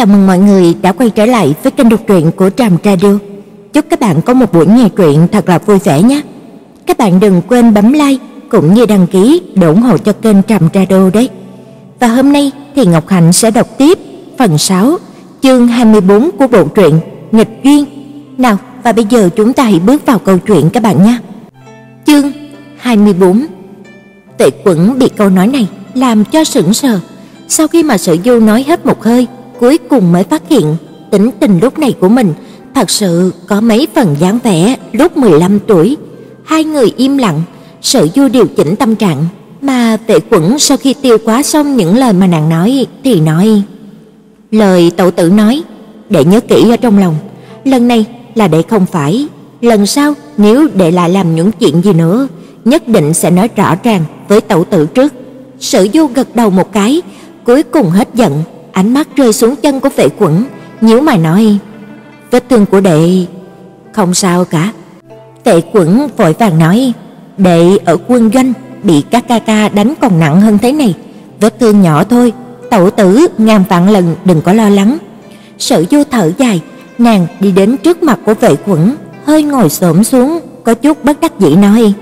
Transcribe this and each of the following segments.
Chào mừng mọi người đã quay trở lại với kênh đọc truyện của Tràm Radio. Chúc các bạn có một buổi nghe truyện thật là vui vẻ nhé. Các bạn đừng quên bấm like cũng như đăng ký để ủng hộ cho kênh Tràm Radio đấy. Và hôm nay thì Ngọc Hạnh sẽ đọc tiếp phần 6, chương 24 của bộ truyện Nghịch duyên. Nào, và bây giờ chúng ta hãy bước vào câu chuyện các bạn nhé. Chương 24. Tệ Quẩn bị câu nói này làm cho sững sờ. Sau khi mà Sở Du nói hết một hơi, cuối cùng mới phát hiện tính tình lúc này của mình thật sự có mấy phần dáng vẻ lúc 15 tuổi. Hai người im lặng, Sở Du điều chỉnh tâm trạng, mà Vệ Quẩn sau khi tiêu quá xong những lời mà nàng nói thì nói: "Lời tẩu tử nói, để nhớ kỹ ở trong lòng, lần này là để không phải, lần sau nếu để lại làm những chuyện gì nữa, nhất định sẽ nói rõ ràng với tẩu tử trước." Sở Du gật đầu một cái, cuối cùng hết giận, ánh mắt rơi xuống chân của Vệ Quẩn, nhíu mày nói: "Vết thương của đệ không sao cả." Vệ Quẩn vội vàng nói: "Đệ ở quân doanh bị các ca ca đánh còn nặng hơn thế này, vết thương nhỏ thôi, tẩu tử ngàn vạn lần đừng có lo lắng." Sở Du thở dài, nàng đi đến trước mặt của Vệ Quẩn, hơi ngồi xổm xuống, có chút bất đắc dĩ nói: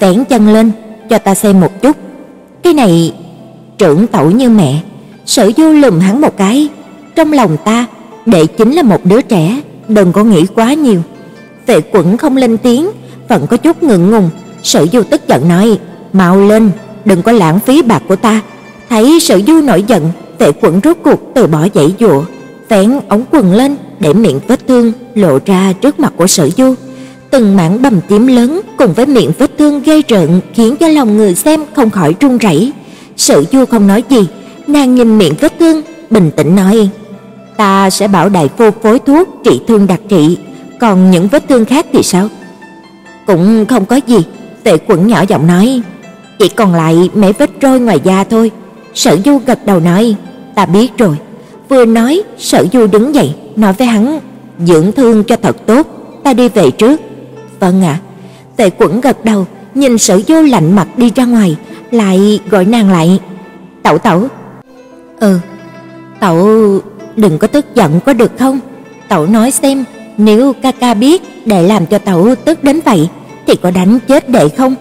"Vén chân lên, cho ta xem một chút." Cái này trưởng tẩu như mẹ, Sở Du lườm hắn một cái, trong lòng ta, đệ chính là một đứa trẻ, đừng có nghĩ quá nhiều. Vệ Quẩn không lên tiếng, vẫn có chút ngượng ngùng, Sở Du tức giận nói: "Mau lên, đừng có lãng phí bạc của ta." Thấy Sở Du nổi giận, Vệ Quẩn rốt cuộc từ bỏ dãy dụa, vén ống quần lên để miệng vết thương lộ ra trước mặt của Sở Du. Từng mảng bầm tím lớn cùng với miệng vết thương gây rợn khiến cho lòng người xem không khỏi run rẩy. Sở Du không nói gì, nàng nhìn miệng vết thương, bình tĩnh nói: "Ta sẽ bảo đại phu phối thuốc trị thương đặc trị, còn những vết thương khác thì sao?" "Cũng không có gì." Tệ Quẩn nhỏ giọng nói, "Chỉ còn lại mấy vết trôi ngoài da thôi." Sở Du gật đầu nói, "Ta biết rồi." Vừa nói, Sở Du đứng dậy, nói với hắn, "Dưỡng thương cho thật tốt, ta đi về trước." "Vâng ạ." Tệ Quẩn gật đầu, nhìn Sở Du lạnh mặt đi ra ngoài, lại gọi nàng lại, "Tẩu tẩu." "Ừ." "Tẩu đừng có tức giận có được không? Tẩu nói xem, nếu ca ca biết để làm cho tẩu tức đến vậy thì có đánh chết đệ không?"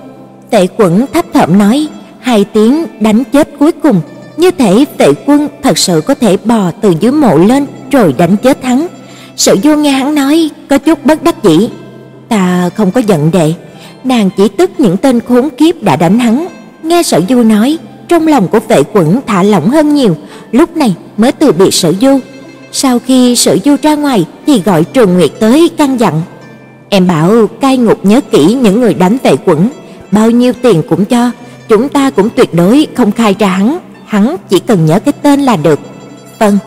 Tệ Quẩn thấp thỏm nói, hai tiếng đánh chết cuối cùng, như thể Tệ Quân thật sự có thể bò từ dưới mộ lên rồi đánh chết hắn. Sở Du nghe hắn nói, có chút bất đắc dĩ. "Ta không có giận đệ." Nàng chỉ tức những tên khốn kiếp đã đánh hắn. Nghe Sở Du nói, trong lòng của Vệ Quẩn thả lỏng hơn nhiều, lúc này mới từ biệt Sở Du. Sau khi Sở Du ra ngoài thì gọi Trường Nguyệt tới căn dặn: "Em bảo cai ngục nhớ kỹ những người đánh Vệ Quẩn, bao nhiêu tiền cũng cho, chúng ta cũng tuyệt đối không khai ra hắn, hắn chỉ cần nhớ cái tên là được." "Vâng."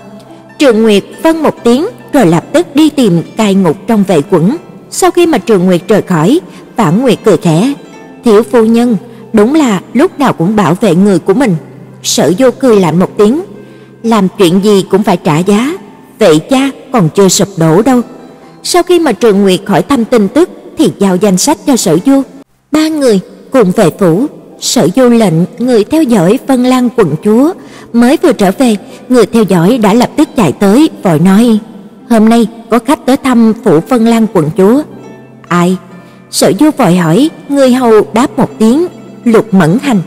Trường Nguyệt vâng một tiếng rồi lập tức đi tìm cai ngục trong Vệ Quẩn. Sau khi mà Trường Nguyệt rời khỏi, Vãn Nguyệt cười khẽ, "Thiếu phu nhân, đúng là lúc nào cũng bảo vệ người của mình." Sở Du cười lạnh một tiếng, "Làm chuyện gì cũng phải trả giá, vậy cha còn chưa sụp đổ đâu." Sau khi mà Trường Nguyệt khỏi thăm tin tức thì giao danh sách cho Sở Du. Ba người cùng về phủ, Sở Du lệnh người theo dõi Vân Lan quận chúa, mới vừa trở về, người theo dõi đã lập tức chạy tới vội nói: "Hôm nay có khách tới thăm phủ Vân Lan quận chúa." "Ai?" Sở Du vội hỏi, người hầu đáp một tiếng, Lục Mẫn Hành.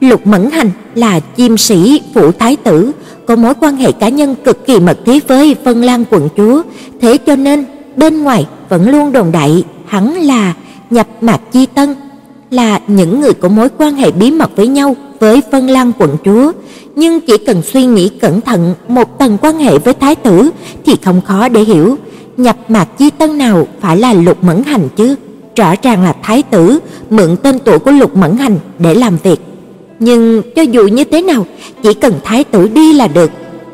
Lục Mẫn Hành là chim sĩ phủ thái tử, có mối quan hệ cá nhân cực kỳ mật thiết với Vân Lan quận chúa, thế cho nên bên ngoài vẫn luôn đồn đại hắn là nhập mạc chi tân, là những người có mối quan hệ bí mật với nhau với Vân Lan quận chúa, nhưng chỉ cần suy nghĩ cẩn thận một tầng quan hệ với thái tử thì không khó để hiểu, nhập mạc chi tân nào phải là Lục Mẫn Hành chứ? Rõ ràng là thái tử mượn tên tuổi của Lục Mẫn Hành để làm việc. Nhưng cho dù như thế nào, chỉ cần thái tử đi là được.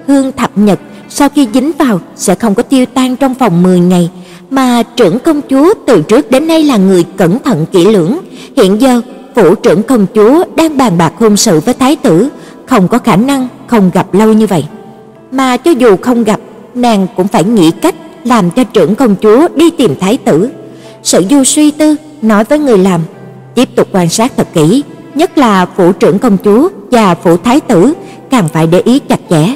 Hương thập nhật sau khi dính vào sẽ không có tiêu tan trong vòng 10 ngày, mà trưởng công chúa từ trước đến nay là người cẩn thận kỹ lưỡng, hiện giờ phủ trưởng công chúa đang bàn bạc hôn sự với thái tử, không có khả năng không gặp lâu như vậy. Mà cho dù không gặp, nàng cũng phải nghĩ cách làm cho trưởng công chúa đi tìm thái tử. Sở Du suy tư, nói với người làm, tiếp tục quan sát thật kỹ, nhất là phủ trưởng công chúa và phủ thái tử càng phải để ý chặt chẽ.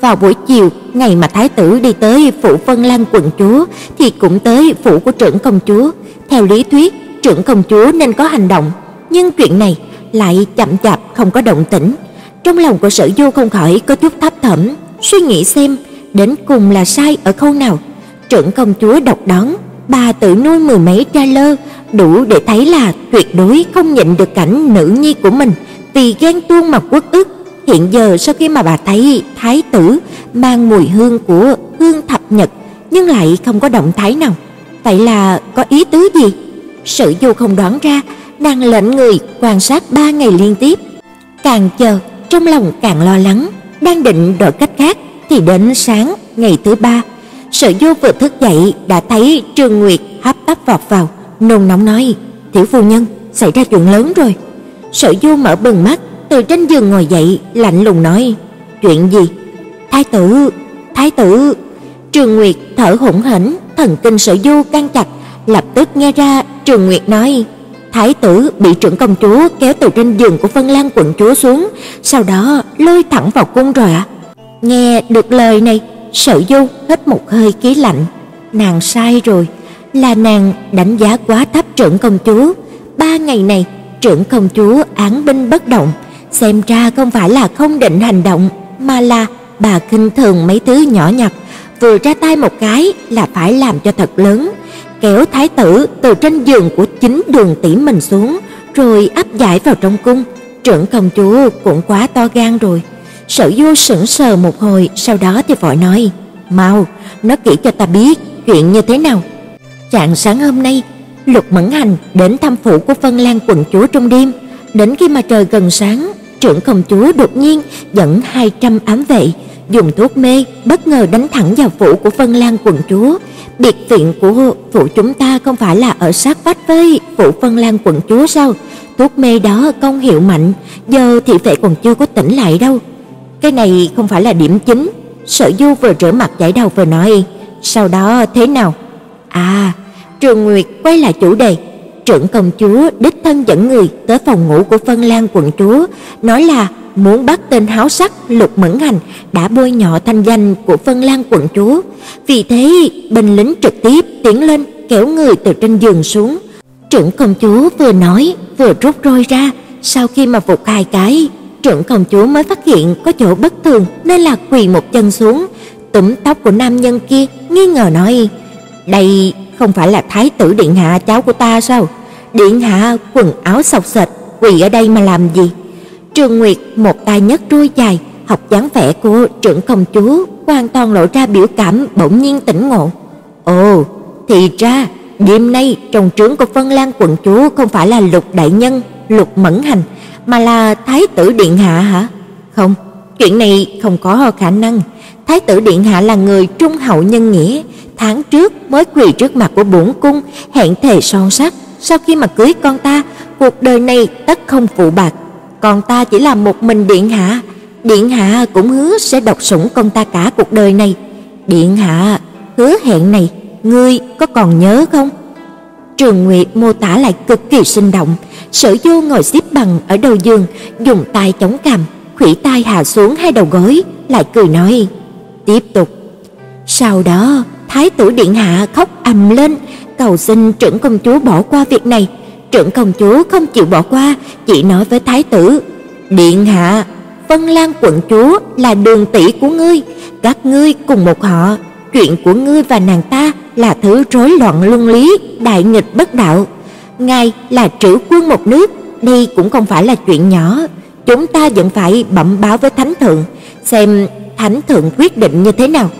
Vào buổi chiều, ngày mà thái tử đi tới phủ Vân Lan quận chúa thì cũng tới phủ của trưởng công chúa. Theo lý thuyết, trưởng công chúa nên có hành động, nhưng chuyện này lại chậm chạp không có động tĩnh. Trong lòng của Sở Du không khỏi có chút thấp thỏm, suy nghĩ xem đến cùng là sai ở khâu nào. Trưởng công chúa độc đón, bà tự nuôi mười mấy trai lơ, đủ để thấy là tuyệt đối không nhịn được cảnh nữ nhi của mình vì ghen tuông mà quốc ức. Hiện giờ sau khi mà bà thấy thái tử mang mùi hương của hương thập nhật nhưng lại không có động thái nào, vậy là có ý tứ gì? Sử Du không đoán ra, nàng lệnh người quan sát ba ngày liên tiếp, càng chờ trong lòng càng lo lắng, đang định đổi cách khác thì đến sáng ngày thứ ba, Sở Du vừa thức dậy đã thấy Trương Nguyệt hấp tấp vọt vào, nôn nóng nói: "Tiểu phu nhân, xảy ra chuyện lớn rồi." Sở Du mở bừng mắt, từ trên giường ngồi dậy, lạnh lùng nói: "Chuyện gì?" "Thái tử, thái tử." Trương Nguyệt thở hổn hển, thần kinh Sở Du căng chặt, lập tức nghe ra Trương Nguyệt nói: Thái tử bị trưởng công chúa kéo từ trên giường của Vân Lan quận chúa xuống, sau đó lôi thẳng vào cung rồi ạ. Nghe được lời này, Sở Du hít một hơi khí lạnh, nàng sai rồi, là nàng đánh giá quá thấp trưởng công chúa. Ba ngày này, trưởng công chúa án binh bất động, xem ra không phải là không định hành động, mà là bà khinh thường mấy thứ nhỏ nhặt, vừa ra tay một cái là phải làm cho thật lớn, kéo thái tử từ trên giường của chính đường tỷ mình xuống, rồi áp giải vào trong cung. Trưởng công chúa cũng quá to gan rồi. Sở Du sững sờ một hồi, sau đó thì vội nói: "Mau, nói kỹ cho ta biết chuyện như thế nào." Trạng sáng hôm nay, Lục Mẫn Hành đến thăm phủ của Vân Lan quận chúa trong đêm, đến khi mà trời gần sáng, trưởng công chúa đột nhiên dẫn 200 ám vệ dùng thuốc mê bất ngờ đánh thẳng vào phủ của Vân Lan quận chúa. Biệt viện của phủ chúng ta không phải là ở sát vách với phủ Vân Lan quận chúa sao? Thuốc mê đó công hiệu mạnh, giờ thị vệ còn chưa có tỉnh lại đâu. Cái này không phải là điểm chính. Sở Du vừa rửa mặt giải đầu vừa nói, sau đó thế nào? À, Trường Nguyệt quay lại chủ đề, trưởng công chúa đích thân dẫn người tới phòng ngủ của Vân Lan quận chúa, nói là muốn bắt tên háo sắc Lục Mẫn Hành đã bôi nhọ thanh danh của Vân Lan quận chúa. Vì thế, binh lính trực tiếp tiến lên kéo người từ trên giường xuống. Trưởng công chúa vừa nói vừa rút roi ra, sau khi mà phục hai cái, trưởng công chúa mới phát hiện có chỗ bất thường nên là quỳ một chân xuống, túm tóc của nam nhân kia, nghi ngờ nói: "Đây không phải là thái tử điện hạ cháu của ta sao? Điện hạ quần áo xộc sệt, quỳ ở đây mà làm gì?" Trường Nguyệt một tay nhấc trôi dài, học dáng vẻ của trưởng công chúa, hoàn toàn lộ ra biểu cảm bỗng nhiên tỉnh ngộ. Ồ, thì ra đêm nay trong trướng của Vân Lan quận chúa không phải là Lục đại nhân, Lục Mẫn Hành, mà là thái tử điện hạ hả? Không, chuyện này không có khả năng. Thái tử điện hạ là người trung hậu nhân nghĩa, tháng trước mới quỳ trước mặt của bổn cung, hẹn thề son sắt, sau khi mà cưới con ta, cuộc đời này tất không phụ bạc còn ta chỉ là một mình điện hạ, điện hạ cũng hứa sẽ độc sủng con ta cả cuộc đời này. Điện hạ, hứa hẹn này, ngươi có còn nhớ không? Trường Nguyệt mô tả lại cực kỳ sinh động, Sở Du ngồi xếp bằng ở đầu giường, dùng tay chống cằm, khuỷu tay hạ xuống hai đầu gối, lại cười nói: "Tiếp tục." Sau đó, thái tử điện hạ khóc ầm lên, cầu xin trưởng công chúa bỏ qua việc này, Trưởng công chúa không chịu bỏ qua, chỉ nói với thái tử: "Điện hạ, Vân Lan quận chúa là đường tỷ của ngươi, các ngươi cùng một họ, chuyện của ngươi và nàng ta là thứ rối loạn luân lý, đại nghịch bất đạo. Ngài là trữ quân một nước, đây cũng không phải là chuyện nhỏ, chúng ta vẫn phải bẩm báo với thánh thượng, xem thánh thượng quyết định như thế nào."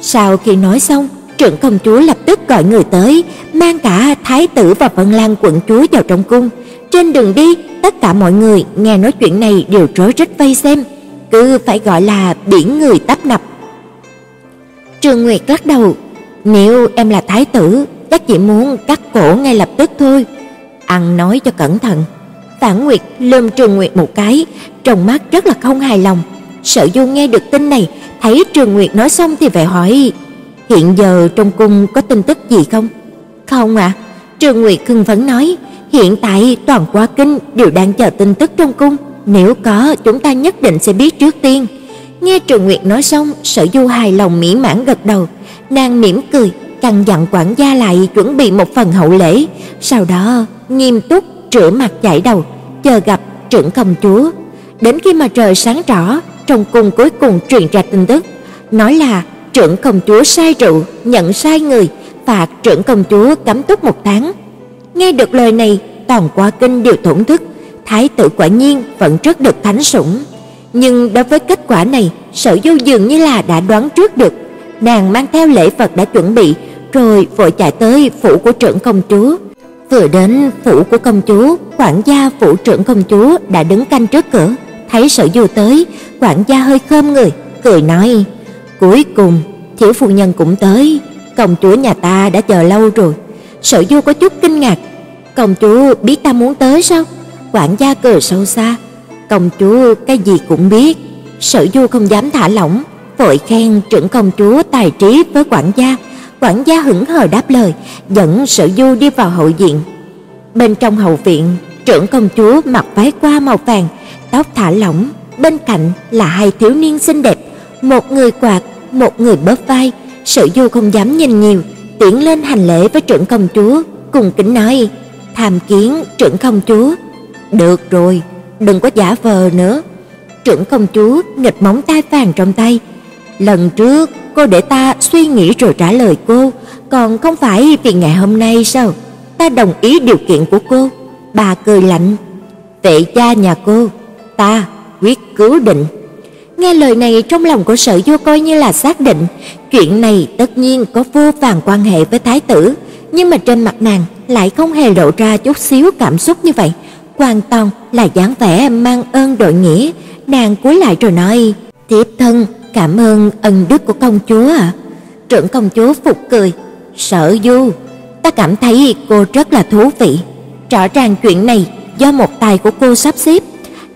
Sau khi nói xong, trưởng công chúa lập tức gọi người tới, mang cả thái tử và Vân Lan quận chúa vào trong cung. Trên đường đi, tất cả mọi người nghe nói chuyện này đều rối rít vây xem, cứ phải gọi là biển người tấp nập. Trường Nguyệt lắc đầu, "Nếu em là thái tử, chắc chỉ muốn cắt cổ ngay lập tức thôi." Ăn nói cho cẩn thận. Phản Nguyệt lườm Trường Nguyệt một cái, trong mắt rất là không hài lòng. Sở Du nghe được tin này, thấy Trường Nguyệt nói xong thì vẻ hỏi: Hiện giờ trong cung có tin tức gì không? Không ạ. À. Trương Nguyệt khưng phấn nói, hiện tại toàn quá kinh đều đang chờ tin tức trong cung, nếu có chúng ta nhất định sẽ biết trước tiên. Nghe Trường Nguyệt nói xong, Sở Du hài lòng mỹ mãn gật đầu, nàng mỉm cười, căn dặn quản gia lại chuẩn bị một phần hậu lễ, sau đó nghiêm túc rửa mặt chải đầu, chờ gặp trưởng công chúa. Đến khi mà trời sáng rõ, trong cung cuối cùng truyền ra tin tức, nói là trưởng công chúa sai rượu, nhận sai người, phạt trưởng công chúa cấm túc một tháng. Nghe được lời này, toàn qua kinh đều thổn thức, thái tử quả nhiên vẫn rất được thánh sủng. Nhưng đối với kết quả này, Sở Du dường như là đã đoán trước được. Nàng mang theo lễ vật đã chuẩn bị, rồi vội chạy tới phủ của trưởng công chúa. Vừa đến phủ của công chúa, quản gia phủ trưởng công chúa đã đứng canh trước cửa, thấy Sở Du tới, quản gia hơi khom người, cười nói: "Cuối cùng, thiếu phu nhân cũng tới, công chúa nhà ta đã chờ lâu rồi." Sở Du có chút kinh ngạc, "Công chúa biết ta muốn tới sao?" Quản gia cười sâu xa, "Công chúa cái gì cũng biết." Sở Du không dám thả lỏng, vội khen trưởng công chúa tài trí với quản gia. Quản gia hững hờ đáp lời, dẫn Sở Du đi vào hậu viện. Bên trong hậu viện, trưởng công chúa mặc váy qua màu vàng, tóc thả lỏng, bên cạnh là hai thiếu niên xinh đẹp, một người quạt, một người bóp vai. Sở Du không dám nhìn nhiều, tiến lên hành lễ với trưởng công chúa, cùng kính nói: "Tham kiến trưởng công chúa." "Được rồi, đừng có giả vờ nữa." Trưởng công chúa nghịch móng tay vàng trong tay. "Lần trước cô để ta suy nghĩ rồi trả lời cô, còn không phải vì ngày hôm nay sao? Ta đồng ý điều kiện của cô." Bà cười lạnh, "Vệ gia nhà cô, ta quyết cứu định." Nghe lời này trong lòng của Sở Du coi như là xác định, chuyện này tất nhiên có vô vàn quan hệ với thái tử, nhưng mà trên mặt nàng lại không hề lộ ra chút xíu cảm xúc như vậy, hoàn toàn là dáng vẻ mang ơn đội nghĩa. Nàng cúi lại rồi nói: "Thiếp thân cảm ơn ân đức của công chúa ạ." Trưởng công chúa phục cười, "Sở Du, ta cảm thấy cô rất là thú vị. Rõ ràng chuyện này do một tài của cô sắp xếp,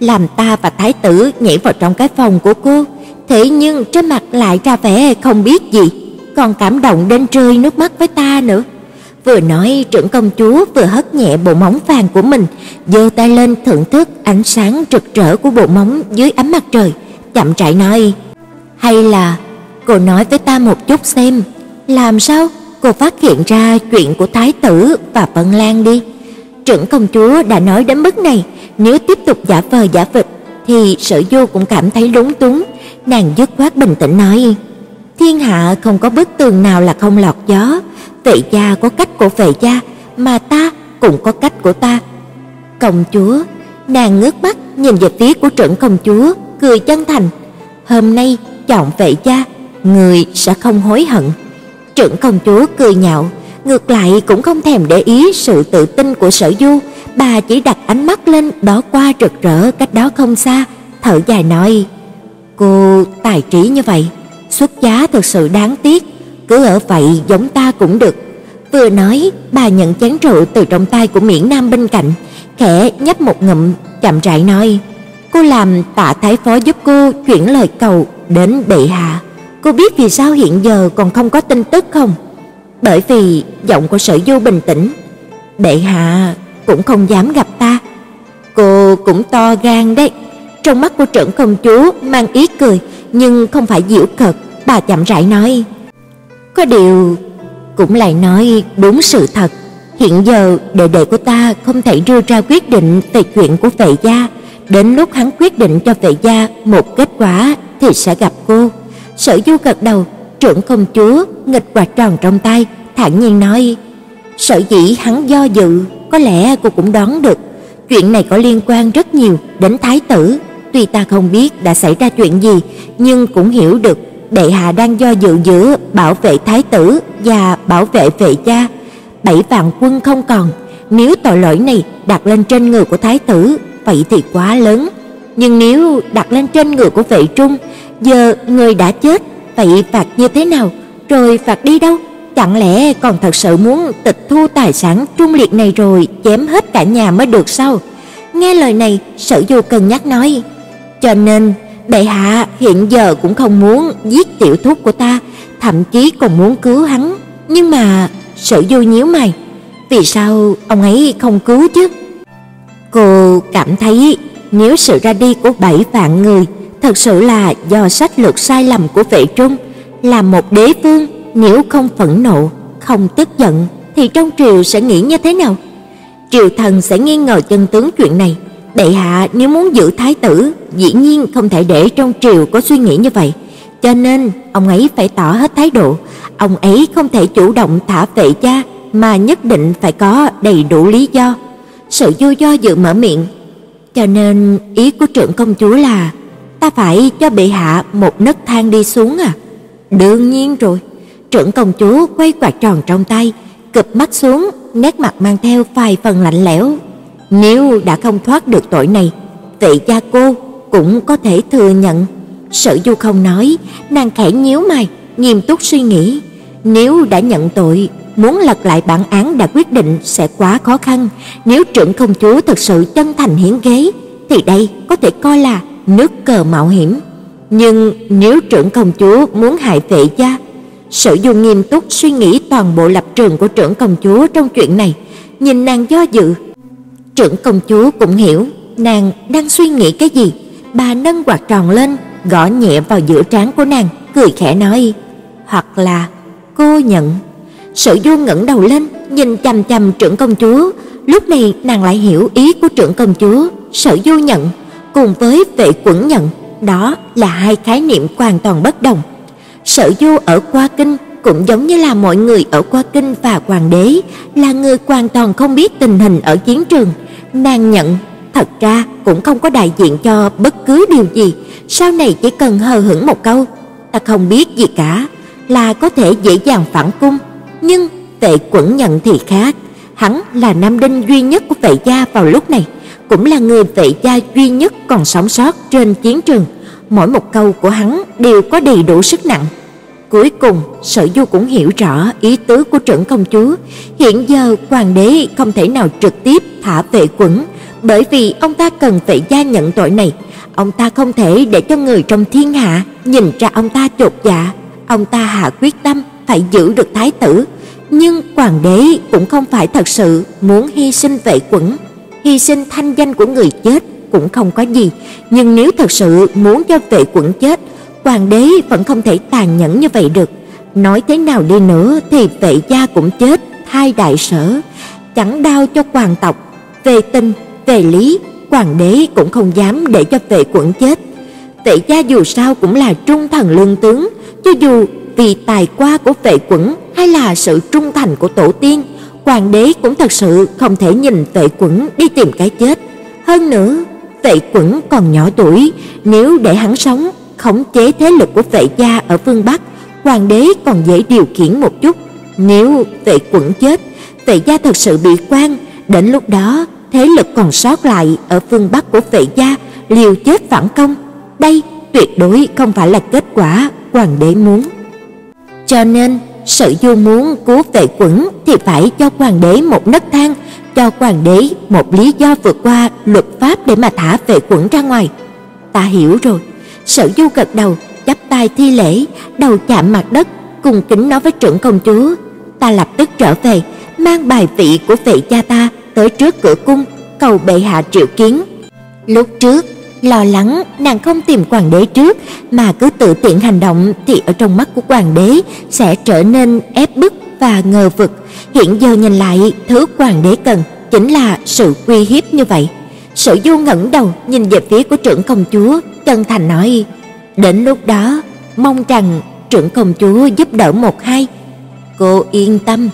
làm ta và thái tử nhảy vào trong cái phòng của cô, thế nhưng trên mặt lại ra vẻ không biết gì, còn cảm động đến rơi nước mắt với ta nữa." Vừa nói, trưởng công chúa vừa hất nhẹ bộ móng vàng của mình, giơ tay lên thưởng thức ánh sáng rực rỡ của bộ móng dưới ánh mặt trời, chậm rãi nói: "Hay là cô nói với ta một chút xem, làm sao cô phát hiện ra chuyện của thái tử và Vân Lan đi?" Trưởng công chúa đã nói đến mức này, nếu tiếp tục giả vờ giả vịt thì Sở Du cũng cảm thấy lúng túng, nàng dứt khoát bình tĩnh nói: "Thiên hạ không có bức tường nào là không lọt gió, vệ gia có cách của vệ gia, mà ta cũng có cách của ta." Công chúa, nàng ngước mắt nhìn về phía của trưởng công chúa, cười chân thành, "Hôm nay chọn vệ gia, người sẽ không hối hận." Trưởng công chúa cười nhạo, ngược lại cũng không thèm để ý sự tự tin của Sở Du, bà chỉ đặt ánh mắt lên đó qua rực rỡ cách đó không xa, thở dài nói: "Cô tài trí như vậy, xuất giá thực sự đáng tiếc, cứ ở vậy giống ta cũng được." Vừa nói, bà nhận chén rượu từ trong tay của Miễn Nam bên cạnh, khẽ nhấp một ngụm, chậm rãi nói: "Cô làm Tạ thái phó giúp cô chuyển lời cầu đến bệ hạ. Cô biết vì sao hiện giờ còn không có tin tức không?" Bởi vì giọng của Sở Du bình tĩnh, "Bệ hạ cũng không dám gặp ta." Cô cũng to gan đấy. Trong mắt của trưởng công chúa mang ý cười, nhưng không phải giễu cợt, bà chậm rãi nói: "Có điều cũng lại nói đúng sự thật, hiện giờ đệ đệ của ta không thể đưa ra quyết định về chuyện của vệ gia, đến lúc hắn quyết định cho vệ gia một kết quả thì sẽ gặp cô." Sở Du gật đầu, trưởng công chúa nghịch quạt tròn trong tay, thản nhiên nói: "Sở dĩ hắn do dự, có lẽ cô cũng đoán được, chuyện này có liên quan rất nhiều đến thái tử, tuy ta không biết đã xảy ra chuyện gì, nhưng cũng hiểu được đệ hạ đang do dự giữa bảo vệ thái tử và bảo vệ vệ gia. Bảy vạn quân không còn, nếu tội lỗi này đặt lên trên người của thái tử, vậy thì quá lớn, nhưng nếu đặt lên trên người của vệ trung, giờ người đã chết, vậy phạt như thế nào, rồi phạt đi đâu? Chẳng lẽ còn thật sự muốn tịch thu tài sản trung liệt này rồi chém hết cả nhà mới được sao? Nghe lời này, Sở Du cân nhắc nói, cho nên bệ hạ hiện giờ cũng không muốn giết tiểu thúc của ta, thậm chí còn muốn cứu hắn, nhưng mà Sở Du nhíu mày, vì sao ông ấy không cứu chứ? Cô cảm thấy nếu sự ra đi của bảy vạn người thật sự là do sách lược sai lầm của vệ trung, là một đế vương nếu không phẫn nộ, không tức giận thì trong triều sẽ nghĩ như thế nào? Triều thần sẽ nghi ngờ chân tướng chuyện này, bệ hạ nếu muốn giữ thái tử, dĩ nhiên không thể để trong triều có suy nghĩ như vậy, cho nên ông ấy phải tỏ hết thái độ, ông ấy không thể chủ động thả vệ gia mà nhất định phải có đầy đủ lý do. Sự du do dự mở miệng, cho nên ý của trưởng công chúa là ta phải cho bệ hạ một nấc thang đi xuống à? Đương nhiên rồi. Trưởng công chúa quay quạt tròn trong tay, cụp mắt xuống, nét mặt mang theo vài phần lạnh lẽo. Nếu đã không thoát được tội này, vị gia cô cũng có thể thừa nhận. Sở Du không nói, nàng khẽ nhíu mày, nghiêm túc suy nghĩ, nếu đã nhận tội, muốn lật lại bản án đã quyết định sẽ quá khó khăn, nếu trưởng công chúa thật sự chân thành hiến ghế, thì đây có thể coi là nước cờ mạo hiểm. Nhưng nếu trưởng công chúa muốn hại vệ gia, Sở Du nghiêm túc suy nghĩ toàn bộ lập trường của trưởng công chúa trong chuyện này, nhìn nàng do dự. Trưởng công chúa cũng hiểu nàng đang suy nghĩ cái gì, bà nâng quạt tròn lên, gõ nhẹ vào giữa trán của nàng, cười khẽ nói: "Hoặc là cô nhận." Sở Du ngẩng đầu lên, nhìn chằm chằm trưởng công chúa, lúc này nàng lại hiểu ý của trưởng công chúa, Sở Du nhận cùng với vệ quẩn nhận, đó là hai khái niệm hoàn toàn bất đồng. Sở Du ở Qua Kinh cũng giống như là mọi người ở Qua Kinh và Hoàng đế, là người hoàn toàn không biết tình hình ở chiến trường. Nàng nhận, thật ra cũng không có đại diện cho bất cứ điều gì, sau này chỉ cần hờ hững một câu, ta không biết gì cả, là có thể dễ dàng phản cung. Nhưng Tệ Quẩn nhận thì khác, hắn là nam đinh duy nhất của Vệ gia vào lúc này, cũng là người Vệ gia duy nhất còn sống sót trên chiến trường mỗi một câu của hắn đều có đầy đủ sức nặng. Cuối cùng, Sở Du cũng hiểu rõ ý tứ của trưởng công chúa, hiện giờ hoàng đế không thể nào trực tiếp thả vệ quẩn, bởi vì ông ta cần vệ gia nhận tội này, ông ta không thể để cho người trong thiên hạ nhìn ra ông ta chột dạ, ông ta hạ quyết tâm phải giữ được thái tử, nhưng hoàng đế cũng không phải thật sự muốn hy sinh vệ quẩn, hy sinh thanh danh của người chết cũng không có gì, nhưng nếu thật sự muốn cho vệ Quẩn chết, hoàng đế vẫn không thể tàn nhẫn như vậy được. Nói thế nào đi nữa thì vệ gia cũng chết, thay đại sở, chẳng đau cho hoàng tộc, về tình, về lý, hoàng đế cũng không dám để cho vệ quận chết. Vệ gia dù sao cũng là trung thần lương tướng, cho dù vì tài qua của vệ quận hay là sự trung thành của tổ tiên, hoàng đế cũng thật sự không thể nhìn vệ quận đi tìm cái chết. Hơn nữa, Vệ Quẩn còn nhỏ tuổi, nếu để hắn sống, khống chế thế lực của Vệ gia ở phương Bắc, hoàng đế còn dễ điều khiển một chút. Nếu Vệ Quẩn chết, Vệ gia thật sự bị quan, đến lúc đó thế lực còn sót lại ở phương Bắc của Vệ gia liều chết phản công, đây tuyệt đối không phải là kết quả hoàng đế muốn. Cho nên, sự Du muốn cứu Vệ Quẩn thì phải cho hoàng đế một nấc thang cho hoàng đế một lý do vượt qua luật pháp để mà thả vệ quẩn ra ngoài. Ta hiểu rồi. Sở Du gật đầu, chắp tay thi lễ, đầu chạm mặt đất, cùng kính nói với trưởng công chúa, ta lập tức trở về, mang bài vị của vệ cha ta tới trước cửa cung, cầu bệ hạ triệu kiến. Lúc trước, lo lắng nàng không tìm hoàng đế trước mà cứ tự tiện hành động thì ở trong mắt của hoàng đế sẽ trở nên ép bức và ngờ vực, hiện giờ nhìn lại, thứ hoàng đế cần chính là sự uy hiếp như vậy. Sở Du ngẩng đầu nhìn về phía của trưởng công chúa, chân thành nói: "Đến lúc đó, mong rằng trưởng công chúa giúp đỡ một hai." Cô yên tâm.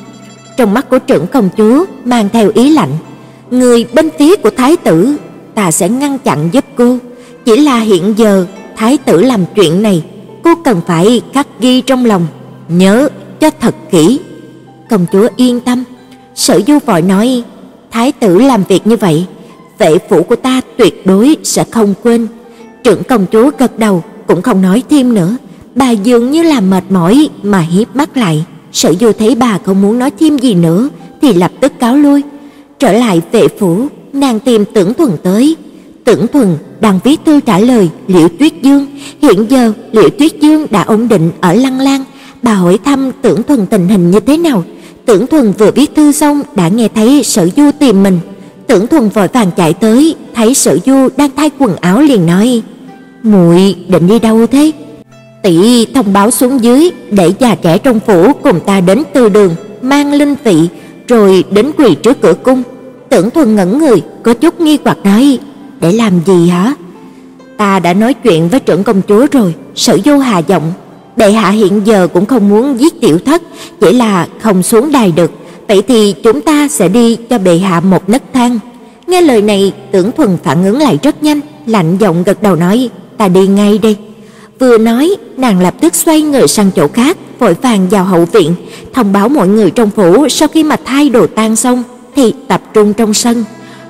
Trong mắt của trưởng công chúa mang theo ý lạnh, người bên phía của thái tử, ta sẽ ngăn chặn giúp cô, chỉ là hiện giờ thái tử làm chuyện này, cô cần phải khắc ghi trong lòng, nhớ cho thật kỹ. Công chúa yên tâm. Sở Du vội nói, thái tử làm việc như vậy, vệ phủ của ta tuyệt đối sẽ không quên. Trưởng công chúa gật đầu, cũng không nói thêm nữa. Bà dường như là mệt mỏi mà hiếp mắt lại. Sở Du thấy bà không muốn nói thêm gì nữa thì lập tức cáo lui. Trở lại vệ phủ, nàng tìm Tưởng Thuần tới. Tưởng Thuần đang viết thư trả lời Liễu Tuyết Dương, hiện giờ Liễu Tuyết Dương đã ổn định ở Lăng Lang, bà hỏi thăm Tưởng Thuần tình hình như thế nào. Tưởng Thuần vừa viết thư xong đã nghe thấy Sở Du tìm mình. Tưởng Thuần vội vàng chạy tới, thấy Sở Du đang thay quần áo liền nói: muội định đi đâu thế? Tỷ thông báo xuống dưới để già trẻ trong phủ cùng ta đến từ đường, mang linh vị, rồi đến quỳ trước cửa cung. Tưởng Thuần ngẩn người, có chút nghi hoặc nói, để làm gì hả? Ta đã nói chuyện với trưởng công chúa rồi, Sở Du hạ giọng, "Đệ hạ hiện giờ cũng không muốn giết tiểu thất, chỉ là không xuống đài được, vậy thì chúng ta sẽ đi cho bệ hạ một nấc thang. Nghe lời này, Tưởng Thuần phản ứng lại rất nhanh, lạnh giọng gật đầu nói, ta đi ngay đây. Vừa nói, nàng lập tức xoay người sang chỗ khác, vội vàng vào hậu viện, thông báo mọi người trong phủ sau khi mà thay đồ tang xong thì tập trung trong sân.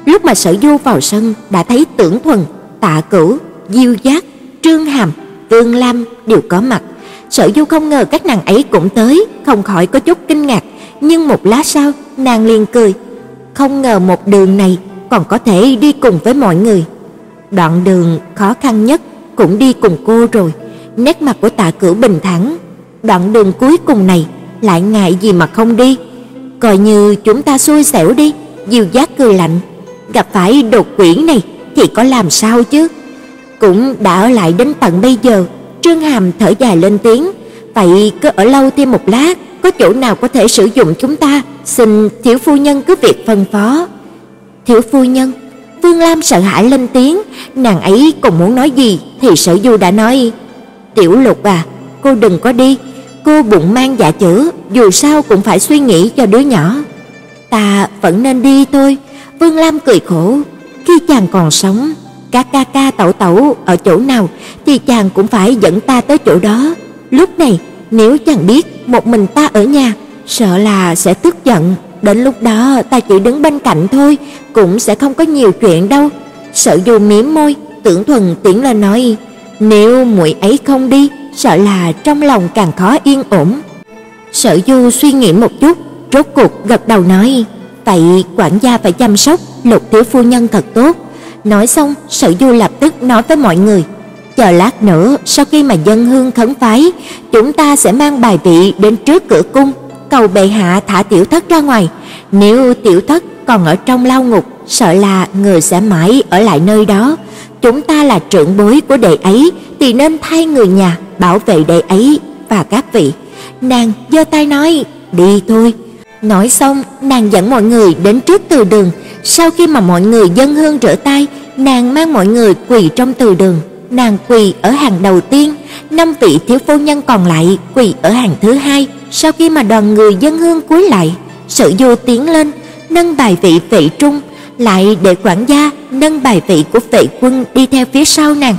Lúc mà Sở Du vào sân đã thấy Tưởng Thuần, Tạ Cửu, Diêu Giác, Trương Hàm, Vương Lam đều có mặt. Sở Du không ngờ các nàng ấy cũng tới, không khỏi có chút kinh ngạc, nhưng một lát sau, nàng liền cười, không ngờ một đường này còn có thể đi cùng với mọi người. Đoạn đường khó khăn nhất cũng đi cùng cô rồi. Nét mặt của Tạ Cửu bình thản, đoạn đường cuối cùng này lại ngại gì mà không đi? Coi như chúng ta xui xẻo đi." Diêu Giác cười lạnh, "Gặp phải đột quỷ này thì có làm sao chứ? Cũng đã ở lại đến tận bây giờ." Trương Hàm thở dài lên tiếng, "Vậy cứ ở lâu thêm một lát, có chỗ nào có thể sử dụng chúng ta, xin thiếu phu nhân cứ việc phân phó." "Thiếu phu nhân?" Vương Lam sợ hãi lên tiếng, nàng ấy còn muốn nói gì thì Sở Du đã nói, "Tiểu Lục à, cô đừng có đi, cô bụng mang dạ chữ dù sao cũng phải suy nghĩ cho đứa nhỏ." "Ta vẫn nên đi thôi." Vương Lam cười khổ, khi chàng còn sống, các ca ca tẩu tẩu ở chỗ nào thì chàng cũng phải dẫn ta tới chỗ đó. Lúc này, nếu chàng biết một mình ta ở nhà, sợ là sẽ tức giận, đến lúc đó ta chỉ đứng bên cạnh thôi, cũng sẽ không có nhiều chuyện đâu. Sợ Du mím môi, Tưởng Thuần tiến lên nói, nếu muội ấy không đi, sợ là trong lòng càng khó yên ổn. Sở Du suy nghĩ một chút, rốt cuộc gật đầu nói, vậy quản gia phải chăm sóc Lục thiếu phu nhân thật tốt. Nói xong, Sở Du lập tức nói với mọi người, chờ lát nữa sau khi mà dân hương khấn phái, chúng ta sẽ mang bài vị đến trước cửa cung, cầu bệ hạ thả tiểu thất ra ngoài. Nếu tiểu thất còn ở trong lao ngục, sợ là người sẽ mãi ở lại nơi đó. Chúng ta là trưởng bối của đệ ấy thì nên thay người nhà bảo vệ đệ ấy và các vị. Nàng giơ tay nói, "Đi thôi." Nói xong, nàng dẫn mọi người đến trước từ đường, sau khi mà mọi người dâng hương rửa tay, nàng mang mọi người quỳ trong từ đường, nàng quỳ ở hàng đầu tiên, năm vị thiếu phu nhân còn lại quỳ ở hàng thứ hai. Sau khi mà đoàn người dân hương cúi lại, Sử Du tiến lên, nâng bài vị vệ trung, lại để quản gia nâng bài vị của vệ quân đi theo phía sau nàng.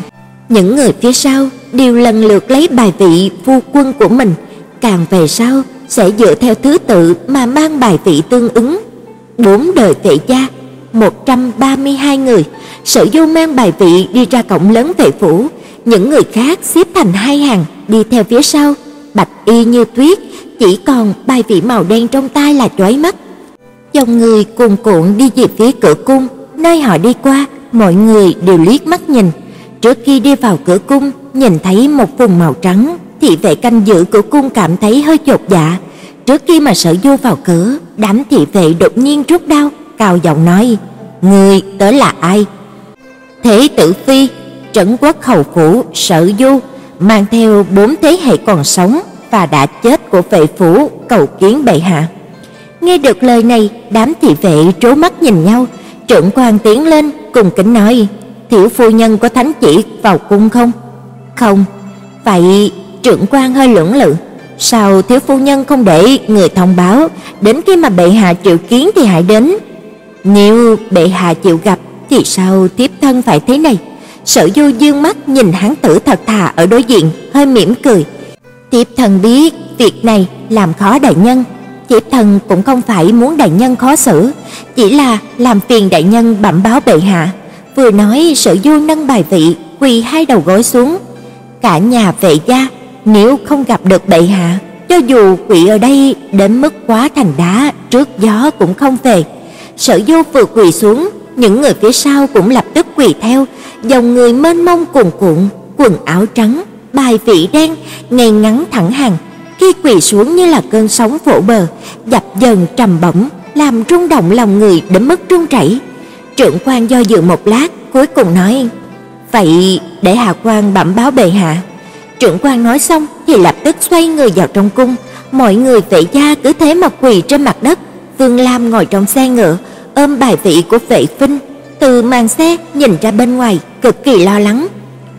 Những người phía sau đều lần lượt lấy bài vị phu quân của mình, càng về sau sẽ dựa theo thứ tự mà mang bài vị tương ứng. Bốn đời vệ gia, 132 người, Sở Du mang bài vị đi ra cổng lớn vệ phủ, những người khác xếp thành hai hàng đi theo phía sau, bạch y như tuyết, chỉ còn bài vị màu đen trong tay là chói mắt. Dòng người cuồn cuộn đi về phía cửa cung, nơi họ đi qua, mọi người đều liếc mắt nhìn. Trước khi đi vào cửa cung, nhìn thấy một vùng màu trắng, thị vệ canh giữ cửa cung cảm thấy hơi chột dạ. Trước khi mà Sở Du vào cửa, đám thị vệ đột nhiên rút đao, cao giọng nói: "Ngươi tới là ai?" Thế tử phi, Trấn Quốc hầu phủ Sở Du mang theo bốn thế hệ còn sống và đã chết của vệ phủ cầu kiến bệ hạ. Nghe được lời này, đám thị vệ trố mắt nhìn nhau, trưởng quan tiến lên cùng kính nói: "Tiểu phu nhân có thánh chỉ vào cung không?" "Không." "Vậy trưởng quan hơi lưỡng lự, sao thiếu phu nhân không để người thông báo, đến khi mà bệ hạ triệu kiến thì hãy đến. Nếu bệ hạ chịu gặp thì sao tiếp thân phải thế này?" Sở Du dương mắt nhìn hắn tử thật thà ở đối diện, hơi mỉm cười. Tiếp thần biết việc này làm khó đại nhân, Tiếp thần cũng không phải muốn đại nhân khó xử, chỉ là làm phiền đại nhân bẩm báo bệ hạ. Vừa nói, Sở Du nâng bài vị, quỳ hai đầu gối xuống. Cả nhà vệ gia nếu không gặp được bệ hạ, cho dù quỷ ở đây đến mức quá thành đá, trước gió cũng không về. Sở Du vừa quỳ xuống, những người phía sau cũng lập tức quỳ theo, dòng người mênh mông cuồn cuộn, quần áo trắng, bài vị đen, ngay ngắn thẳng hàng, khi quỳ xuống như là cơn sóng vỗ bờ, dập dần trầm bổng, làm rung động lòng người đến mức run rẩy. Trưởng quan do dự một lát, cuối cùng nói: Vậy để hạ quan bẩm báo bệ hạ. Trưởng quan nói xong thì lập tức xoay người vào trong cung, mọi người vệ gia cứ thế mà quỳ trên mặt đất. Vương Lam ngồi trong xe ngựa, ôm bài vị của vệ phinh, từ màn xe nhìn ra bên ngoài cực kỳ lo lắng.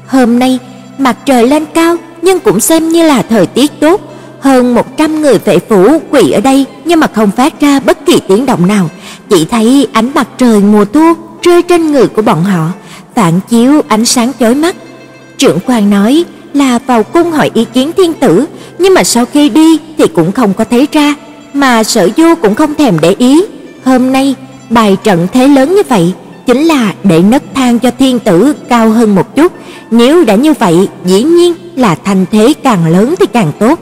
Hôm nay mặt trời lên cao nhưng cũng xem như là thời tiết tốt, hơn 100 người vệ phủ quỳ ở đây nhưng mà không phát ra bất kỳ tiếng động nào, chỉ thấy ánh mặt trời mùa thu rơi trên người của bọn họ, phản chiếu ánh sáng chói mắt. Trưởng quan nói là vào cung hỏi ý kiến thiên tử, nhưng mà sau khi đi thì cũng không có thấy ra, mà Sở Du cũng không thèm để ý. Hôm nay bài trận thế lớn như vậy chính là để nấc thang cho thiên tử cao hơn một chút, nếu đã như vậy, dĩ nhiên là thành thế càng lớn thì càng tốt.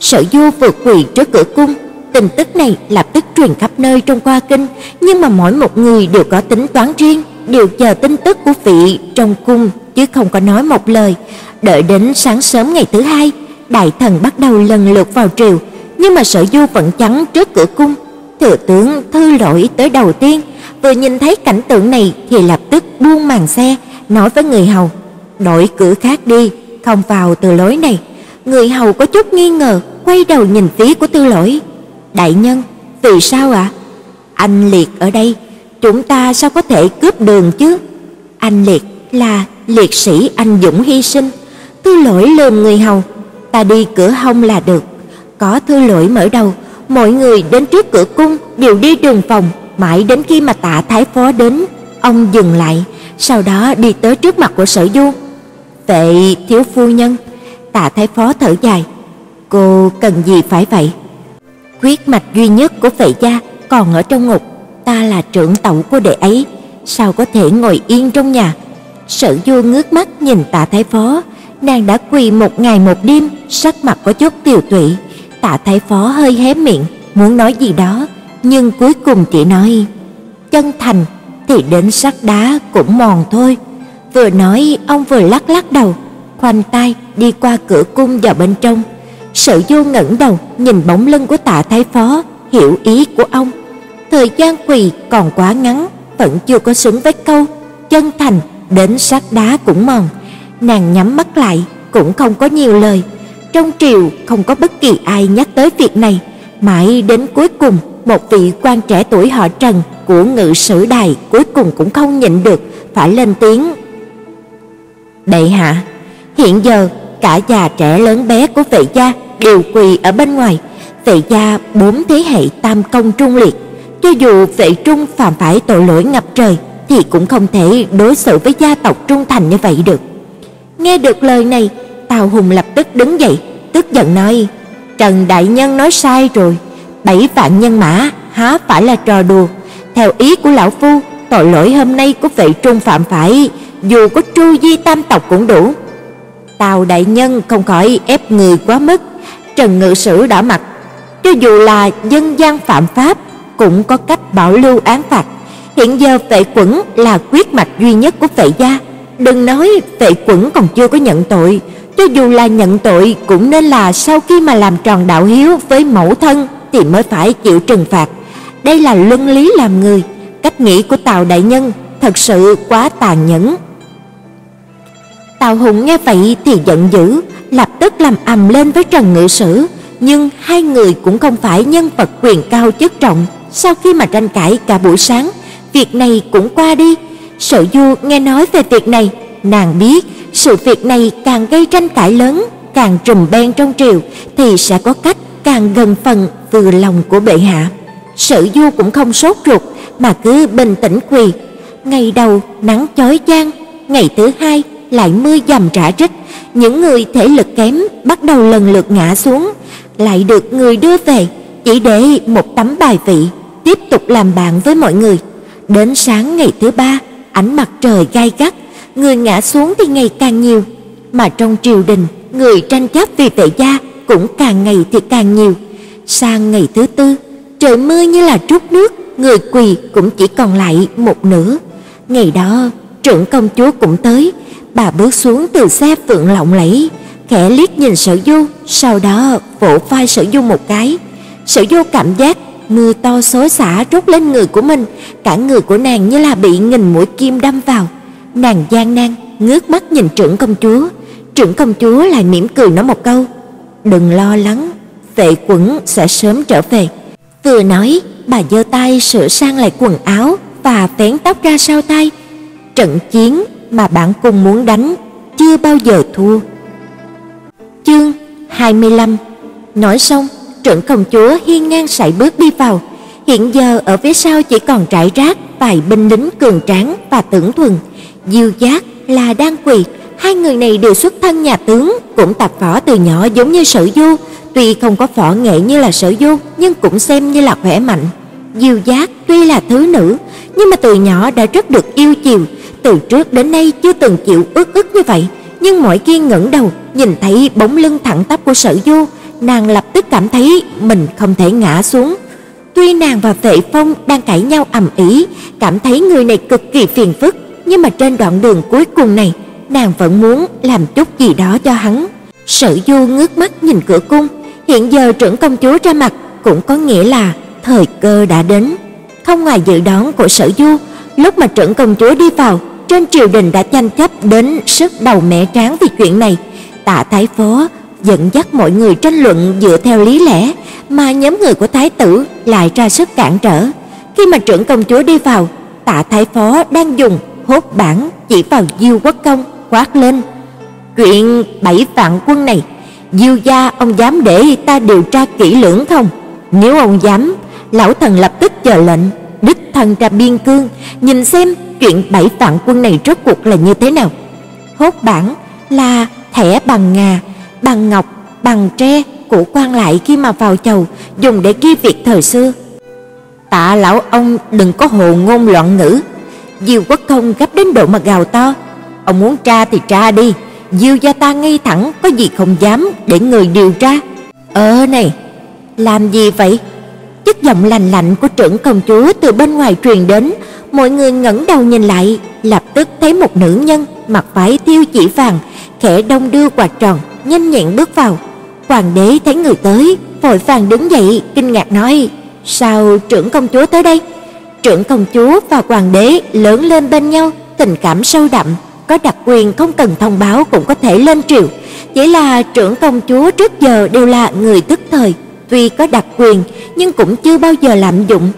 Sở Du vượt quỳ trước cửa cung, tin tức này lập tức truyền khắp nơi trong qua kinh, nhưng mà mỗi một người đều có tính toán riêng, đều chờ tin tức của vị trong cung chứ không có nói một lời. Đợi đến sáng sớm ngày thứ hai, đại thần bắt đầu lần lượt vào triều, nhưng mà Sở Du vẫn chắn trước cửa cung. Thừa tướng Thư Lỗi tới đầu tiên, vừa nhìn thấy cảnh tượng này thì lập tức buông màn xe, nói với người hầu: "Đổi cửa khác đi, không vào từ lối này." Người hầu có chút nghi ngờ, quay đầu nhìn phía của Tư Lỗi. "Đại nhân, vì sao ạ?" "Anh liệt ở đây, chúng ta sao có thể cướp đường chứ?" Anh liệt là liệt sĩ anh dũng hy sinh. Tư Lỗi lườm người hầu, "Ta đi cửa hông là được." Có Tư Lỗi mở đầu, mọi người đến trước cửa cung đều đi đường vòng, mãi đến khi mà Tạ Thái Phó đến, ông dừng lại, sau đó đi tới trước mặt của Sở Du. vậy thiếu phu nhân." Tạ Thái Phó thở dài, "Cô cần gì phải vậy?" huyết mạch duy nhất của Vệ gia còn ở trong ngục, ta là trưởng tẩu của đệ ấy, sao có thể ngồi yên trong nhà? Sở Du ngước mắt nhìn Tạ Thái Phó, nàng đã quỳ một ngày một đêm, sắc mặt có chút tiều tụy. Tạ Thái Phó hơi hé miệng, muốn nói gì đó, nhưng cuối cùng chỉ nói: "Chân thành thì đến sắt đá cũng mòn thôi." Vừa nói, ông vừa lắc lắc đầu, khoanh tay đi qua cửa cung vào bên trong. Sở Du ngẩng đầu, nhìn bóng lưng của Tạ Thái Phó, hiểu ý của ông. Thời gian quỳ còn quá ngắn, vẫn chưa có xứng với câu chân thành đến sắt đá cũng mòn. Nàng nhắm mắt lại, cũng không có nhiều lời. Trong triều không có bất kỳ ai nhắc tới việc này, mãi đến cuối cùng một vị quan trẻ tuổi họ Trần của ngự sử đài cuối cùng cũng không nhịn được phải lên tiếng. đệ hạ, hiện giờ cả già trẻ lớn bé của vệ gia đều quỳ ở bên ngoài, vệ gia bốn thế hệ tam công trung liệt, cho dù vệ trung phạm phải tội lỗi ngập trời thì cũng không thể đối xử với gia tộc trung thành như vậy được." Nghe được lời này, Tào Hùng lập tức đứng dậy, tức giận nói: "Trần đại nhân nói sai rồi, bảy vạn nhân mã há phải là trò đùa. Theo ý của lão phu, tội lỗi hôm nay của vệ trung phạm phải, dù có tru di tam tộc cũng đủ." Tào đại nhân không khỏi ép người quá mức, Trần Ngự Sử đỏ mặt, cho dù là dân gian phạm pháp cũng có cách bảo lưu án phạt. Hiện giờ vệ quẩn là quyết mạch duy nhất của vệ gia, đừng nói vệ quẩn còn chưa có nhận tội, cho dù là nhận tội cũng nên là sau khi mà làm tròn đạo hiếu với mẫu thân thì mới phải chịu trừng phạt. Đây là luân lý làm người, cách nghĩ của Tào đại nhân thật sự quá tàn nhẫn. Tào Hùng nghe vậy thì giận dữ, lập tức làm ầm lên với Trần Ngự Sử, nhưng hai người cũng không phải nhân vật quyền cao chức trọng, sau khi mà tranh cãi cả buổi sáng, việc này cũng qua đi. Sở Du nghe nói về việc này, nàng biết sự việc này càng gây tranh cãi lớn, càng trùm beng trong triều thì sẽ có cách càng gần phần vừa lòng của bệ hạ. Sử Du cũng không sốt ruột mà cứ bình tĩnh quỳ. Ngày đầu nắng chói chang, ngày thứ hai lại mưa dầm rã rích, những người thể lực kém bắt đầu lần lượt ngã xuống, lại được người đưa về chỉ để một tấm bài vị, tiếp tục làm bạn với mọi người. Đến sáng ngày thứ ba, ánh mặt trời gay gắt, người ngã xuống thì ngày càng nhiều, mà trong triều đình, người tranh chấp vì vệ gia cũng càng ngày thì càng nhiều. Sang ngày thứ tư, trời mưa như là trút nước, người quỳ cũng chỉ còn lại một nửa. Ngày đó, trưởng công chúa cũng tới, bà bước xuống từ xe phượng lộng lẫy, khẽ liếc nhìn Sở Du, sau đó vỗ vai Sở Du một cái. Sở Du cảm giác mưa to xối xả trút lên người của mình, cả người của nàng như là bị nghìn mũi kim đâm vào nàng gian nan ngước mắt nhìn trưởng công chúa. Trưởng công chúa lại mỉm cười nói một câu: "Đừng lo lắng, vệ quẩn sẽ sớm trở về." Vừa nói, bà giơ tay sửa sang lại quần áo và vén tóc ra sau tay. Trận chiến mà bạn cùng muốn đánh chưa bao giờ thua. Chương 25 Nói xong, trưởng công chúa hiên ngang sải bước đi vào. Hiện giờ ở phía sau chỉ còn trải rác vài binh lính cường tráng và tưởng thuần. Diêu Giác là đang quỳ, hai người này đều xuất thân nhà tướng, cũng tập võ từ nhỏ giống như Sở Du, tuy không có võ nghệ như là Sở Du, nhưng cũng xem như là khỏe mạnh. Diêu Giác tuy là thứ nữ, nhưng mà từ nhỏ đã rất được yêu chiều, từ trước đến nay chưa từng chịu ức ức như vậy, nhưng mỗi khi ngẩng đầu nhìn thấy bóng lưng thẳng tắp của Sở Du, nàng lập tức cảm thấy mình không thể ngã xuống. Tuy nàng và Vệ Phong đang cãi nhau ầm ĩ, cảm thấy người này cực kỳ phiền phức, nhưng mà trên đoạn đường cuối cùng này, nàng vẫn muốn làm chút gì đó cho hắn. Sở Du ngước mắt nhìn cửa cung, hiện giờ trưởng công chúa ra mặt cũng có nghĩa là thời cơ đã đến. Không ngoài dự đoán của Sở Du, lúc mà trưởng công chúa đi vào, trên triều đình đã tranh chấp đến sức đầu mẹ tráng vì chuyện này. Tạ Thái Phó dẫn dắt mọi người tranh luận dựa theo lý lẽ, mà nhóm người của thái tử lại ra sức cản trở. Khi mà trưởng công chúa đi vào, Tạ Thái Phó đang dùng hốt bản chỉ vào Diêu Quốc công quát lên: "Chuyện bảy vạn quân này, Diêu gia ông dám để ta điều tra kỹ lưỡng không? Nếu ông dám, lão thần lập tức chờ lệnh, đích thân ra biên cương, nhìn xem chuyện bảy vạn quân này rốt cuộc là như thế nào." Hốt bản là thẻ bằng ngà, bằng ngọc, bằng tre của quan lại khi mà vào chầu dùng để ghi việc thời xưa. Tạ lão ông đừng có hồ ngôn loạn ngữ. Diêu Quốc Công gấp đến độ mà gào to, ông muốn tra thì tra đi, Diêu gia ta ngay thẳng có gì không dám để người điều tra. Ờ này, làm gì vậy? Chất giọng lạnh lạnh của trưởng công chúa từ bên ngoài truyền đến, mọi người ngẩng đầu nhìn lại, lập tức thấy một nữ nhân mặc váy tiêu chỉ vàng, khẽ đông đưa quạt tròn, nhanh nhẹn bước vào. Hoàng đế thấy người tới, vội vàng đứng dậy, kinh ngạc nói: "Sao trưởng công chúa tới đây?" Trưởng công chúa và hoàng đế lớn lên bên nhau, tình cảm sâu đậm, có đặc quyền không cần thông báo cũng có thể lên triều. Chỉ là trưởng công chúa trước giờ đều là người tức thời, tuy có đặc quyền nhưng cũng chưa bao giờ lạm dụng.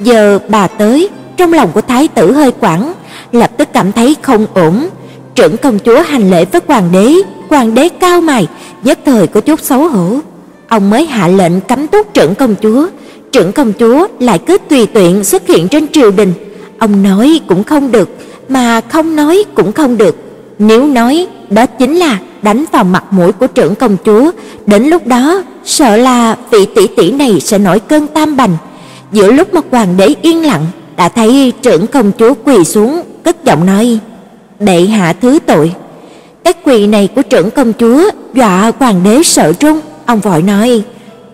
Giờ bà tới, trong lòng của thái tử hơi quẳng, lập tức cảm thấy không ổn. Trưởng công chúa hành lễ với hoàng đế, hoàng đế cao mày, nhất thời có chút xấu hổ. Ông mới hạ lệnh cấm túc trưởng công chúa, trưởng công chúa lại cứ tùy tiện xuất hiện trên triều đình. Ông nói cũng không được, mà không nói cũng không được. Nếu nói, đó chính là đánh vào mặt mũi của trưởng công chúa, đến lúc đó sợ là vị tỷ tỷ này sẽ nổi cơn tam bành. Giữa lúc mà hoàng đế yên lặng, đã thấy trưởng công chúa quỳ xuống, cất giọng nói: "Bệ hạ thứ tội." Cái quỳ này của trưởng công chúa dọa hoàng đế sợ run, ông vội nói: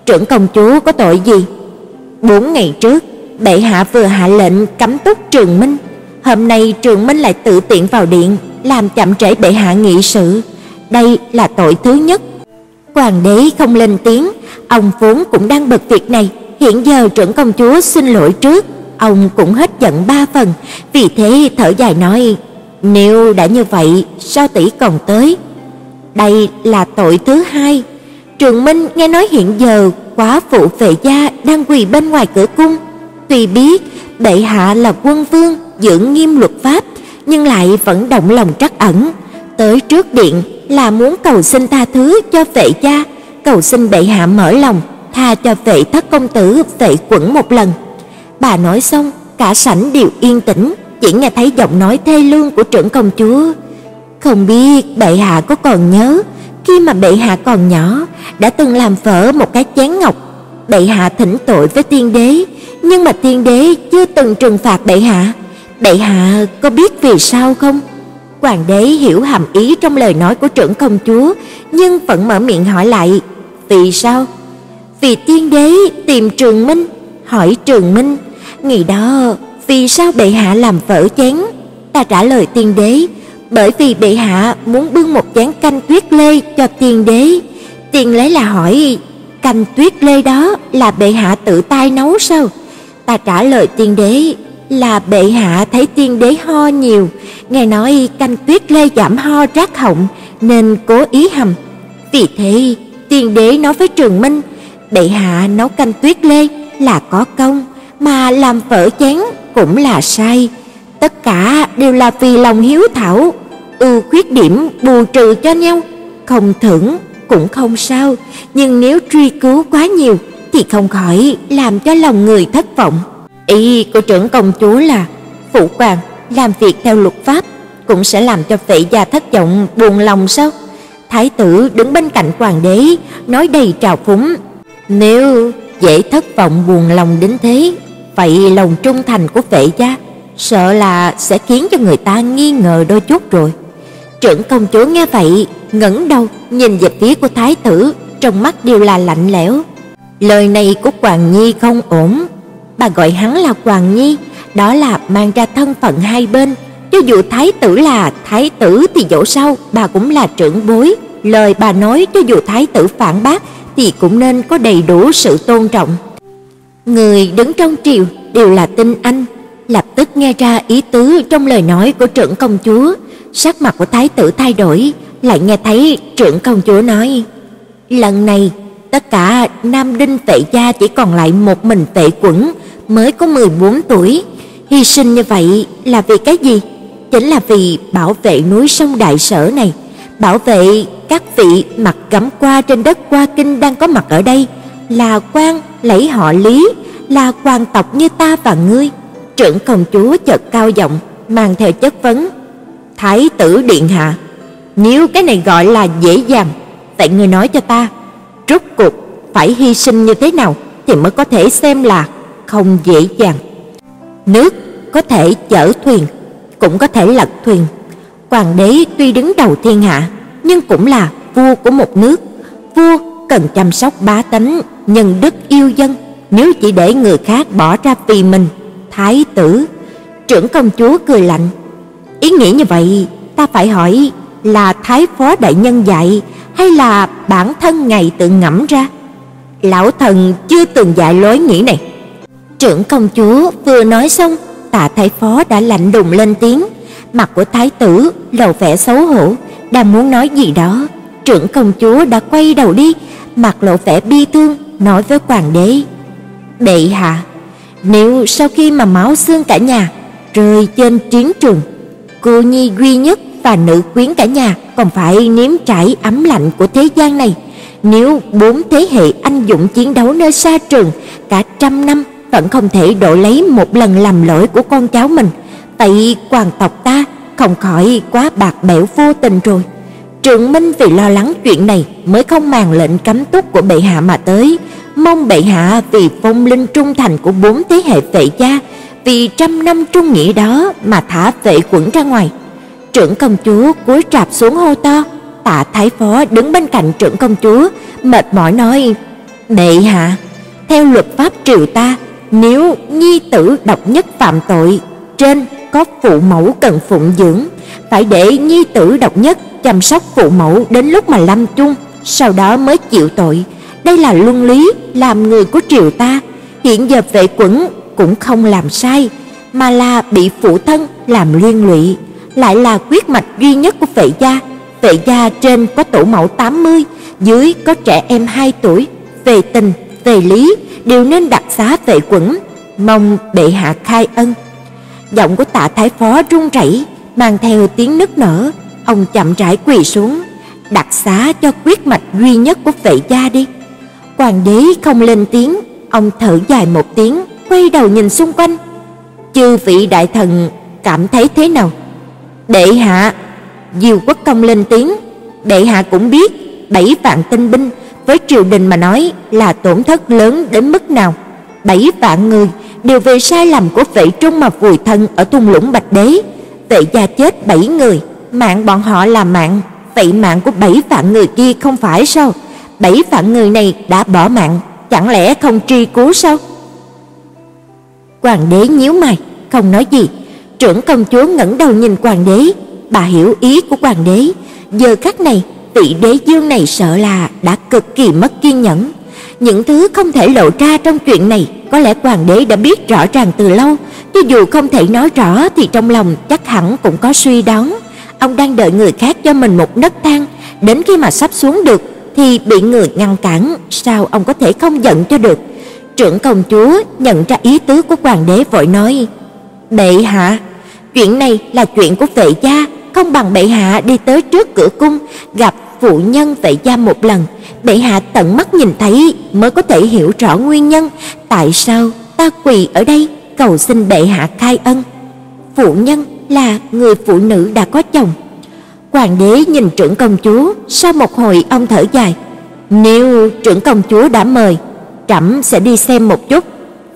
"Trưởng công chúa có tội gì?" Bốn ngày trước, bệ hạ vừa hạ lệnh cấm túc Trường Minh, hôm nay Trường Minh lại tự tiện vào điện, làm chậm trễ bệ hạ nghị sự, đây là tội thứ nhất. Hoàng đế không lên tiếng, ông vốn cũng đang bực việc này, hiện giờ trưởng công chúa xin lỗi trước, ông cũng hết giận ba phần, vì thế thở dài nói: "Nếu đã như vậy, sao tỷ còn tới?" Đây là tội thứ hai. Trường Minh nghe nói hiện giờ quá phụ vệ gia đang quỳ bên ngoài cửa cung, tuy biết bệ hạ là quân vương giữ nghiêm luật pháp, nhưng lại vẫn động lòng trắc ẩn, tới trước điện là muốn cầu xin tha thứ cho vệ gia, cầu xin bệ hạ mở lòng tha cho vệ thất công tử vệ quẩn một lần. Bà nói xong, cả sảnh đều yên tĩnh, chỉ nghe thấy giọng nói thê lương của trưởng công chúa. Không biết bệ hạ có còn nhớ khi mà bệ hạ còn nhỏ đã từng làm vỡ một cái chén ngọc. Bệ hạ thỉnh tội với tiên đế, nhưng mà tiên đế chưa từng trừng phạt bệ hạ. Bệ hạ có biết vì sao không? Hoàng đế hiểu hàm ý trong lời nói của trưởng công chúa, nhưng vẫn mở miệng hỏi lại, "Vì sao?" "Vì tiên đế tìm Trường Minh." Hỏi Trường Minh, "Ngày đó vì sao bệ hạ làm vỡ chén?" Ta trả lời tiên đế, "Bởi vì bệ hạ muốn bưng một chén canh tuyết lê cho tiên đế." Tiên lấy là hỏi, "Canh tuyết lê đó là bệ hạ tự tay nấu sao?" Ta trả lời tiên đế, là bệ hạ thấy tiên đế ho nhiều, nghe nói canh tuyết lê giảm ho rát họng nên cố ý hầm. Vì thế, tiên đế nói với Trường Minh, bệ hạ nấu canh tuyết lê là có công, mà làm vỡ chén cũng là sai. Tất cả đều là vì lòng hiếu thảo, ưu khuyết điểm bù trừ cho nhau, không thưởng cũng không sao, nhưng nếu truy cứu quá nhiều thì không khỏi làm cho lòng người thất vọng. Ý của trưởng công chúa là phụ hoàng làm việc theo luật pháp cũng sẽ làm cho vệ gia thất vọng buồn lòng sao? Thái tử đứng bên cạnh hoàng đế, nói đầy trào phúng, nếu dễ thất vọng buồn lòng đến thế, vậy lòng trung thành của vệ gia sợ là sẽ khiến cho người ta nghi ngờ đôi chút rồi. Trưởng công chúa nghe vậy, ngẩng đầu nhìn về phía của thái tử, trong mắt đều là lạnh lẽo. Lời này của Hoàng Nhi không ổn, bà gọi hắn là Hoàng Nhi, đó là mang ra thân phận hai bên, cho dù thái tử là thái tử thì dẫu sao bà cũng là trưởng bối, lời bà nói cho dù thái tử phản bác thì cũng nên có đầy đủ sự tôn trọng. Người đứng trong triều đều là tinh anh, lập tức nghe ra ý tứ trong lời nói của trưởng công chúa, sắc mặt của thái tử thay đổi, lại nghe thấy trưởng công chúa nói: "Lần này tất cả Nam Đinh Tệ gia chỉ còn lại một mình Tệ Quẩn mới có 14 tuổi, hy sinh như vậy là vì cái gì? Chính là vì bảo vệ núi sông Đại Sở này, bảo vệ các vị mặt gấm qua trên đất qua Kinh đang có mặt ở đây, là quan lấy họ Lý, là quan tộc như ta và ngươi." Trưởng công chúa chợt cao giọng, mang theo chất vấn: "Thái tử điện hạ, nếu cái này gọi là dễ dàng, vậy ngươi nói cho ta, rốt cuộc phải hy sinh như thế nào thì mới có thể xem là không dễ dàng. Nước có thể chở thuyền, cũng có thể lật thuyền. Hoàng đế tuy đứng đầu thiên hạ, nhưng cũng là vua của một nước. Vua cần chăm sóc bá tánh, nhân đức yêu dân, nếu chỉ để người khác bỏ ra vì mình, thái tử, trưởng công chúa cười lạnh. Ý nghĩ như vậy, ta phải hỏi là thái phó đại nhân dạy hay là bản thân ngài tự ngẫm ra? Lão thần chưa từng dạy lối nghĩ này. Trưởng công chúa vừa nói xong, Tạ thái phó đã lạnh đùng lên tiếng, mặt của thái tử lộ vẻ xấu hổ, đang muốn nói gì đó, trưởng công chúa đã quay đầu đi, mặt lộ vẻ bi thương nói với hoàng đế: "Bệ hạ, nếu sau khi mà máu xương cả nhà rơi trên chiến trường, cô nhi duy nhất và nữ quyến cả nhà còn phải nếm trải ấm lạnh của thế gian này. Nếu bốn thế hệ anh dũng chiến đấu nơi xa trường cả trăm năm vẫn không thể đổi lấy một lần lầm lỗi của con cháu mình, tại hoàng tộc ta không khỏi quá bạc bẽo vô tình rồi. Trượng Minh vì lo lắng chuyện này mới không màng lệnh cấm túc của bệ hạ mà tới, mong bệ hạ vì phong linh trung thành của bốn thế hệ vệ gia, vì trăm năm trung nghĩa đó mà thả vệ quẩn ra ngoài. Trưởng công chúa cúi rạp xuống hô to, Tạ thái phó đứng bên cạnh trưởng công chúa, mệt mỏi nói: "Bệ hạ, theo luật pháp triều ta, nếu nhi tử độc nhất phạm tội, trên có phụ mẫu cần phụng dưỡng, phải để nhi tử độc nhất chăm sóc phụ mẫu đến lúc mà lâm chung, sau đó mới chịu tội. Đây là luân lý làm người của triều ta, hiện giờ vệ quẩn cũng không làm sai, mà là bị phụ thân làm liên lụy, lại là quyết mạch duy nhất của vệ gia. Vệ gia trên có tổ mẫu 80, dưới có trẻ em 2 tuổi, về tình, về lý đều nên đặt xá vệ quẩn, mong bệ hạ khai ân. Giọng của Tạ thái phó run rẩy, mang theo tiếng nức nở, ông chậm rãi quỳ xuống, đặt xá cho quyết mạch duy nhất của vệ gia đi. Hoàng đế không lên tiếng, ông thở dài một tiếng, quay đầu nhìn xung quanh. Chư vị đại thần cảm thấy thế nào? Đệ hạ, Diêu Quốc công lên tiếng, đệ hạ cũng biết, bảy vạn tinh binh với triều đình mà nói là tổn thất lớn đến mức nào. Bảy vạn người đều vì sai lầm của vệ trung mà vùi thân ở thung lũng Bạch Đế. Vệ gia chết bảy người, mạng bọn họ là mạng, vậy mạng của bảy vạn người kia không phải sao? Bảy vạn người này đã bỏ mạng, chẳng lẽ không truy cứu sao? Hoàng đế nhíu mày, không nói gì. Trưởng công chúa ngẩng đầu nhìn hoàng đế, bà hiểu ý của hoàng đế, giờ khắc này vị đế dương này sợ là đã cực kỳ mất kiên nhẫn. Những thứ không thể lộ ra trong chuyện này, có lẽ hoàng đế đã biết rõ ràng từ lâu, cho dù không thể nói rõ thì trong lòng chắc hẳn cũng có suy đoán. Ông đang đợi người khác cho mình một nấc thang, đến khi mà sắp xuống được thì bị người ngăn cản, sao ông có thể không giận cho được? Trưởng công chúa nhận ra ý tứ của hoàng đế vội nói: "Bệ hạ, chuyện này là chuyện của vệ gia, không bằng bệ hạ đi tới trước cửa cung gặp phụ nhân vệ gia một lần, bệ hạ tận mắt nhìn thấy mới có thể hiểu rõ nguyên nhân tại sao ta quỳ ở đây cầu xin bệ hạ khai ân." Phụ nhân là người phụ nữ đã có chồng. Hoàng đế nhìn trưởng công chúa, sau một hồi ông thở dài, "Nếu trưởng công chúa đã mời, trẫm sẽ đi xem một chút."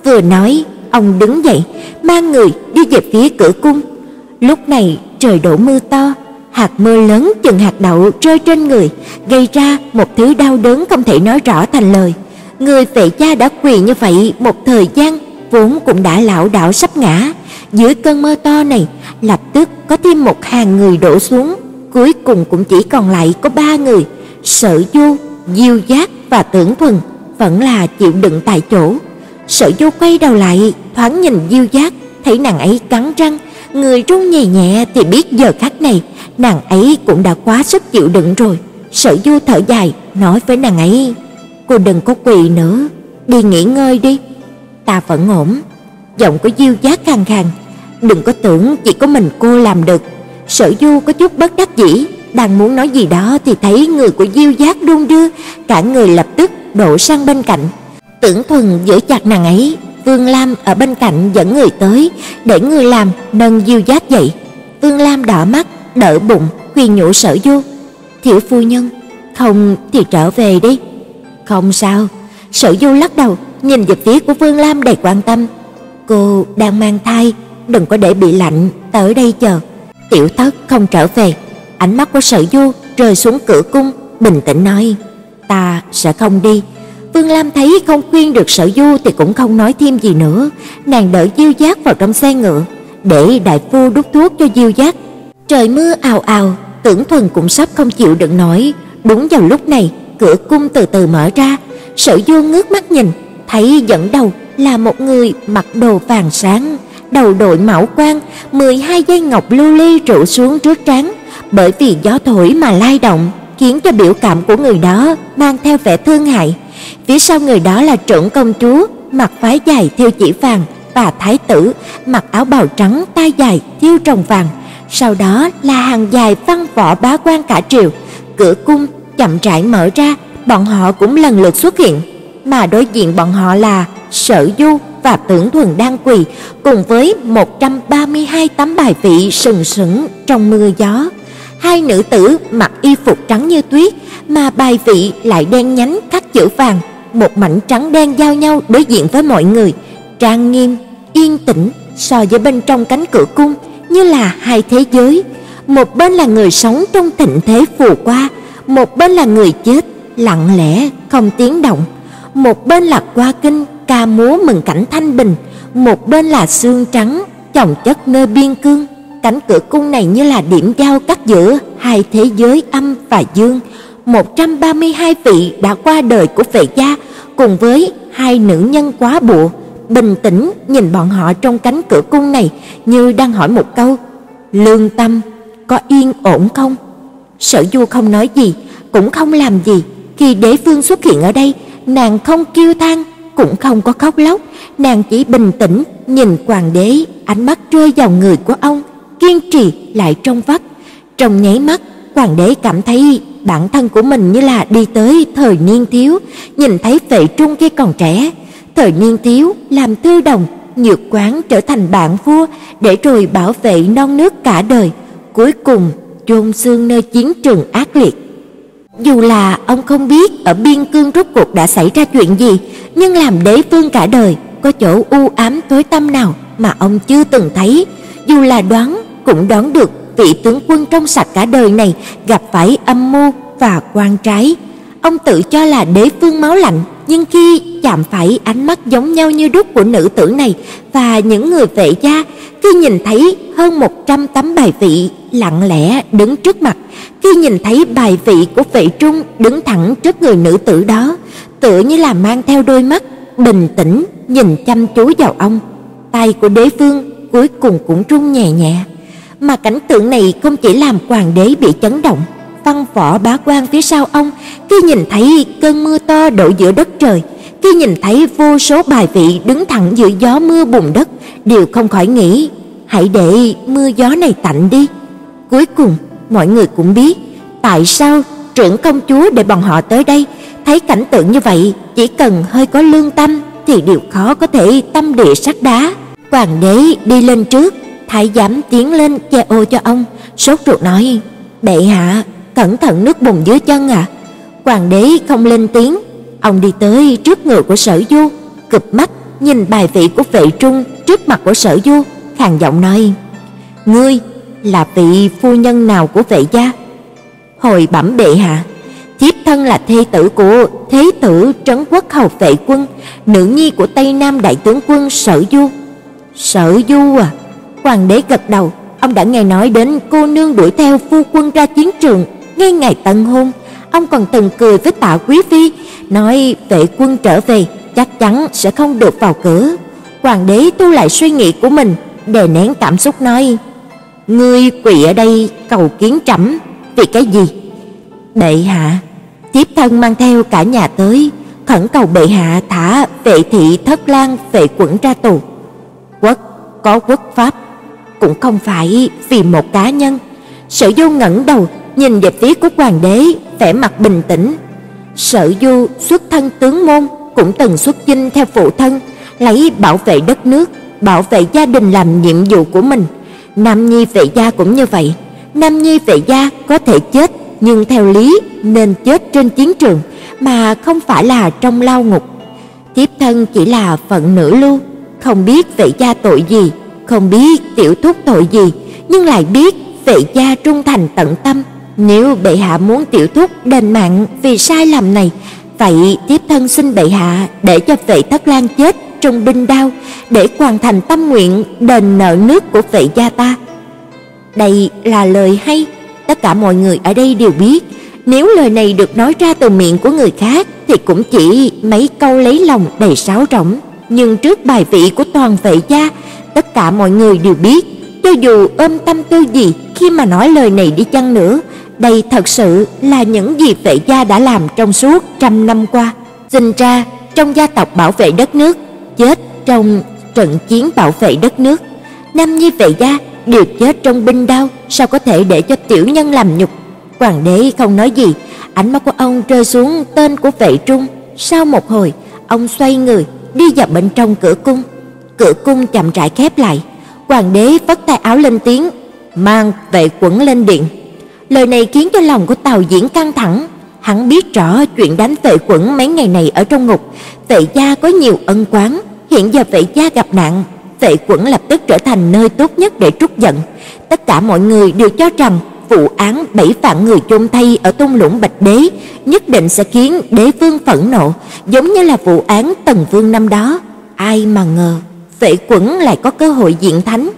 Vừa nói, ông đứng dậy, mang người đi về phía cửa cung. Lúc này trời đổ mưa to, hạt mưa lớn chừng hạt đậu rơi trên người, gây ra một thứ đau đớn không thể nói rõ thành lời. Người vệ gia đã quỳ như vậy một thời gian, vốn cũng đã lão đảo sắp ngã, dưới cơn mưa to này, lập tức có thêm một hàng người đổ xuống, cuối cùng cũng chỉ còn lại có ba người, Sở Du, Diêu Giác và Tưởng Thuần vẫn là chịu đựng tại chỗ. Sở Du quay đầu lại, thoáng nhìn Diêu Giác, thấy nàng ấy cắn răng, người run nhẹ nhẹ thì biết giờ khắc này, nàng ấy cũng đã quá sức chịu đựng rồi. Sở Du thở dài, nói với nàng ấy: "Cô đừng có quỳ nữa, đi nghỉ ngơi đi, ta vẫn ổn." Giọng của Diêu Giác khàn khàn, "Đừng có tưởng chỉ có mình cô làm được." Sở Du có chút bất đắc dĩ, đang muốn nói gì đó thì thấy người của Diêu Giác run đưa, cả người lập tức đổ sang bên cạnh. Tưởng Thuần giữ chặt nàng ấy, Vương Lam ở bên cạnh dẫn người tới, để người làm nâng Diêu Giác dậy. Vương Lam đỏ mắt, đỡ bụng, khuyên nhủ Sở Du, "Tiểu phu nhân, không thì trở về đi." "Không sao." Sở Du lắc đầu, nhìn về phía của Vương Lam đầy quan tâm. "Cô đang mang thai, đừng có để bị lạnh, tới đây chờ." Tiểu Thất không trở về, ánh mắt của Sở Du rơi xuống cửa cung, bình tĩnh nói: "Ta sẽ không đi." Vương Lam thấy không khuyên được Sở Du thì cũng không nói thêm gì nữa, nàng đỡ Diêu Giác vào trong xe ngựa, để đại phu đút thuốc cho Diêu Giác. Trời mưa ào ào, Tưởng Thuần cũng sắp không chịu đựng nổi, đúng vào lúc này, cửa cung từ từ mở ra, Sở Du ngước mắt nhìn, thấy dẫn đầu là một người mặc đồ vàng sáng, đầu đội mão quan, 12 dây ngọc lưu ly rủ xuống trước trán, bởi vì gió thổi mà lay động, khiến cho biểu cảm của người đó mang theo vẻ thương hại. Phía sau người đó là trưởng công chúa, mặc váy dài thêu chỉ vàng và thái tử mặc áo bào trắng tay dài thêu trồng vàng. Sau đó là hàng dài văn võ bá quan cả triều. Cửa cung chậm rãi mở ra, bọn họ cũng lần lượt xuất hiện, mà đối diện bọn họ là Sở Du và Tưởng Thuần đang quỳ cùng với 132 tấm bài vị sừng sững trong mưa gió. Hai nữ tử mặc y phục trắng như tuyết, mà bài vị lại đen nhánh khắc chữ vàng, một mảnh trắng đen giao nhau đối diện với mọi người, trang nghiêm, yên tĩnh so với bên trong cánh cửa cung như là hai thế giới. Một bên là người sống trong thịnh thế phù qua, một bên là người chết lặng lẽ không tiếng động, một bên là qua kinh ca múa mừng cảnh thanh bình, một bên là xương trắng chồng chất nơi biên cương. Cánh cửa cung này như là điểm giao cắt giữa hai thế giới âm và dương. 132 vị đã qua đời của vệ gia cùng với hai nữ nhân quá bộ, bình tĩnh nhìn bọn họ trong cánh cửa cung này như đang hỏi một câu: "Lương tâm có yên ổn không?" Sở Du không nói gì, cũng không làm gì. Khi đế vương xuất hiện ở đây, nàng không kêu than, cũng không có khóc lóc, nàng chỉ bình tĩnh nhìn hoàng đế, ánh mắt rơi vào người của ông, kiên trì lại trong vắt. Trong nháy mắt, hoàng đế cảm thấy bản thân của mình như là đi tới thời niên thiếu, nhìn thấy vệ trung khi còn trẻ, thời niên thiếu làm thư đồng, nhược quán trở thành bạn vua để rồi bảo vệ non nước cả đời, cuối cùng chôn xương nơi chiến trường ác liệt. Dù là ông không biết ở biên cương rốt cuộc đã xảy ra chuyện gì, nhưng làm đế vương cả đời, có chỗ u ám tối tăm nào mà ông chưa từng thấy, dù là đoán cũng đoán được vị tướng quân trong sạch cả đời này gặp phải âm mưu và quan trái. Ông tự cho là đế vương máu lạnh, nhưng khi chạm phải ánh mắt giống nhau như đúc của nữ tử này và những người vệ gia, khi nhìn thấy hơn 100 tấm bài vị lặng lẽ đứng trước mặt, khi nhìn thấy bài vị của vệ trung đứng thẳng trước người nữ tử đó, tựa như là mang theo đôi mắt bình tĩnh nhìn chăm chú vào ông, tay của đế vương cuối cùng cũng run nhẹ nhẹ. Mà cảnh tượng này không chỉ làm hoàng đế bị chấn động, văn võ bá quan phía sau ông khi nhìn thấy cơn mưa to đổ giữa đất trời, khi nhìn thấy vô số bài vị đứng thẳng giữa gió mưa bùn đất, đều không khỏi nghĩ, hãy để mưa gió này tạnh đi. Cuối cùng, mọi người cũng biết tại sao trưởng công chúa để bọn họ tới đây, thấy cảnh tượng như vậy, chỉ cần hơi có lương tâm thì điều khó có thể tâm địa sắt đá. Hoàng đế đi lên trước, thái giám tiến lên che ô cho ông, sốt ruột nói: "Bệ hạ, cẩn thận nước bùn dưới chân à." Hoàng đế không lên tiếng, ông đi tới trước người của Sở Du, cụp mắt nhìn bài vị của vệ trung trước mặt của Sở Du, khàn giọng nói: "Ngươi là vị phu nhân nào của vệ gia?" Hồi bẩm bệ hạ, thiếp thân là thê tử của thế tử trấn quốc hầu vệ quân, nữ nhi của Tây Nam đại tướng quân Sở Du. Sở Du à? Hoàng đế gật đầu, ông đã nghe nói đến cô nương đuổi theo phu quân ra chiến trường, ngay ngày tân hôn, ông còn từng cười với Tạ quý phi, nói vệ quân trở về chắc chắn sẽ không được vào cửa. Hoàng đế tu lại suy nghĩ của mình, đè nén cảm xúc nói: "Ngươi quỳ ở đây cầu kiến trẫm, vì cái gì?" "Bệ hạ, thiếp thân mang theo cả nhà tới, khẩn cầu bệ hạ thả vệ thị thất lang vệ quẩn ra tù." Quốc có quốc pháp, cũng không phải vì một cá nhân. Sở Du ngẩng đầu, nhìn về phía của hoàng đế, vẻ mặt bình tĩnh. Sở Du xuất thân tướng môn, cũng từng xuất chinh theo phụ thân, lấy bảo vệ đất nước, bảo vệ gia đình làm nhiệm vụ của mình. Nam nhi vệ gia cũng như vậy, Nam nhi vệ gia có thể chết, nhưng theo lý nên chết trên chiến trường mà không phải là trong lao ngục. Tiếp thân chỉ là phận nữ lưu, không biết vệ gia tội gì, không biết tiểu thúc tội gì, nhưng lại biết vệ gia trung thành tận tâm. Nếu bệ hạ muốn tiểu thúc đền mạng vì sai lầm này, vậy tiếp thân xin bệ hạ để cho vệ thất lang chết trong binh đao để hoàn thành tâm nguyện đền nợ nước của vệ gia ta. Đây là lời hay, tất cả mọi người ở đây đều biết, nếu lời này được nói ra từ miệng của người khác thì cũng chỉ mấy câu lấy lòng đầy sáo rỗng, nhưng trước bài vị của toàn vệ gia, tất cả mọi người đều biết, cho dù ôm tâm tư gì khi mà nói lời này đi chăng nữa, đây thật sự là những gì vệ gia đã làm trong suốt trăm năm qua. Sinh ra trong gia tộc bảo vệ đất nước, chết trong trận chiến bảo vệ đất nước. Nam nhi vệ gia đều chết trong binh đao, sao có thể để cho tiểu nhân làm nhục? Hoàng đế không nói gì, ánh mắt của ông rơi xuống tên của vệ trung. Sau một hồi, ông xoay người, đi vào bên trong cửa cung. Cửa cung chậm rãi khép lại. Hoàng đế vất tay áo lên tiếng, mang vệ quẩn lên điện. Lời này khiến cho lòng của Tào Diễn căng thẳng. Hắn biết rõ chuyện đánh vệ quẩn mấy ngày này ở trong ngục, vệ gia có nhiều ân quán, hiện giờ vệ gia gặp nạn, vệ quẩn lập tức trở thành nơi tốt nhất để trút giận. Tất cả mọi người đều cho rằng vụ án bảy vạn người chôn thay ở Tung Lũng Bạch Đế nhất định sẽ khiến đế vương phẫn nộ, giống như là vụ án Tần Vương năm đó. Ai mà ngờ, Vệ Quẩn lại có cơ hội diện thánh.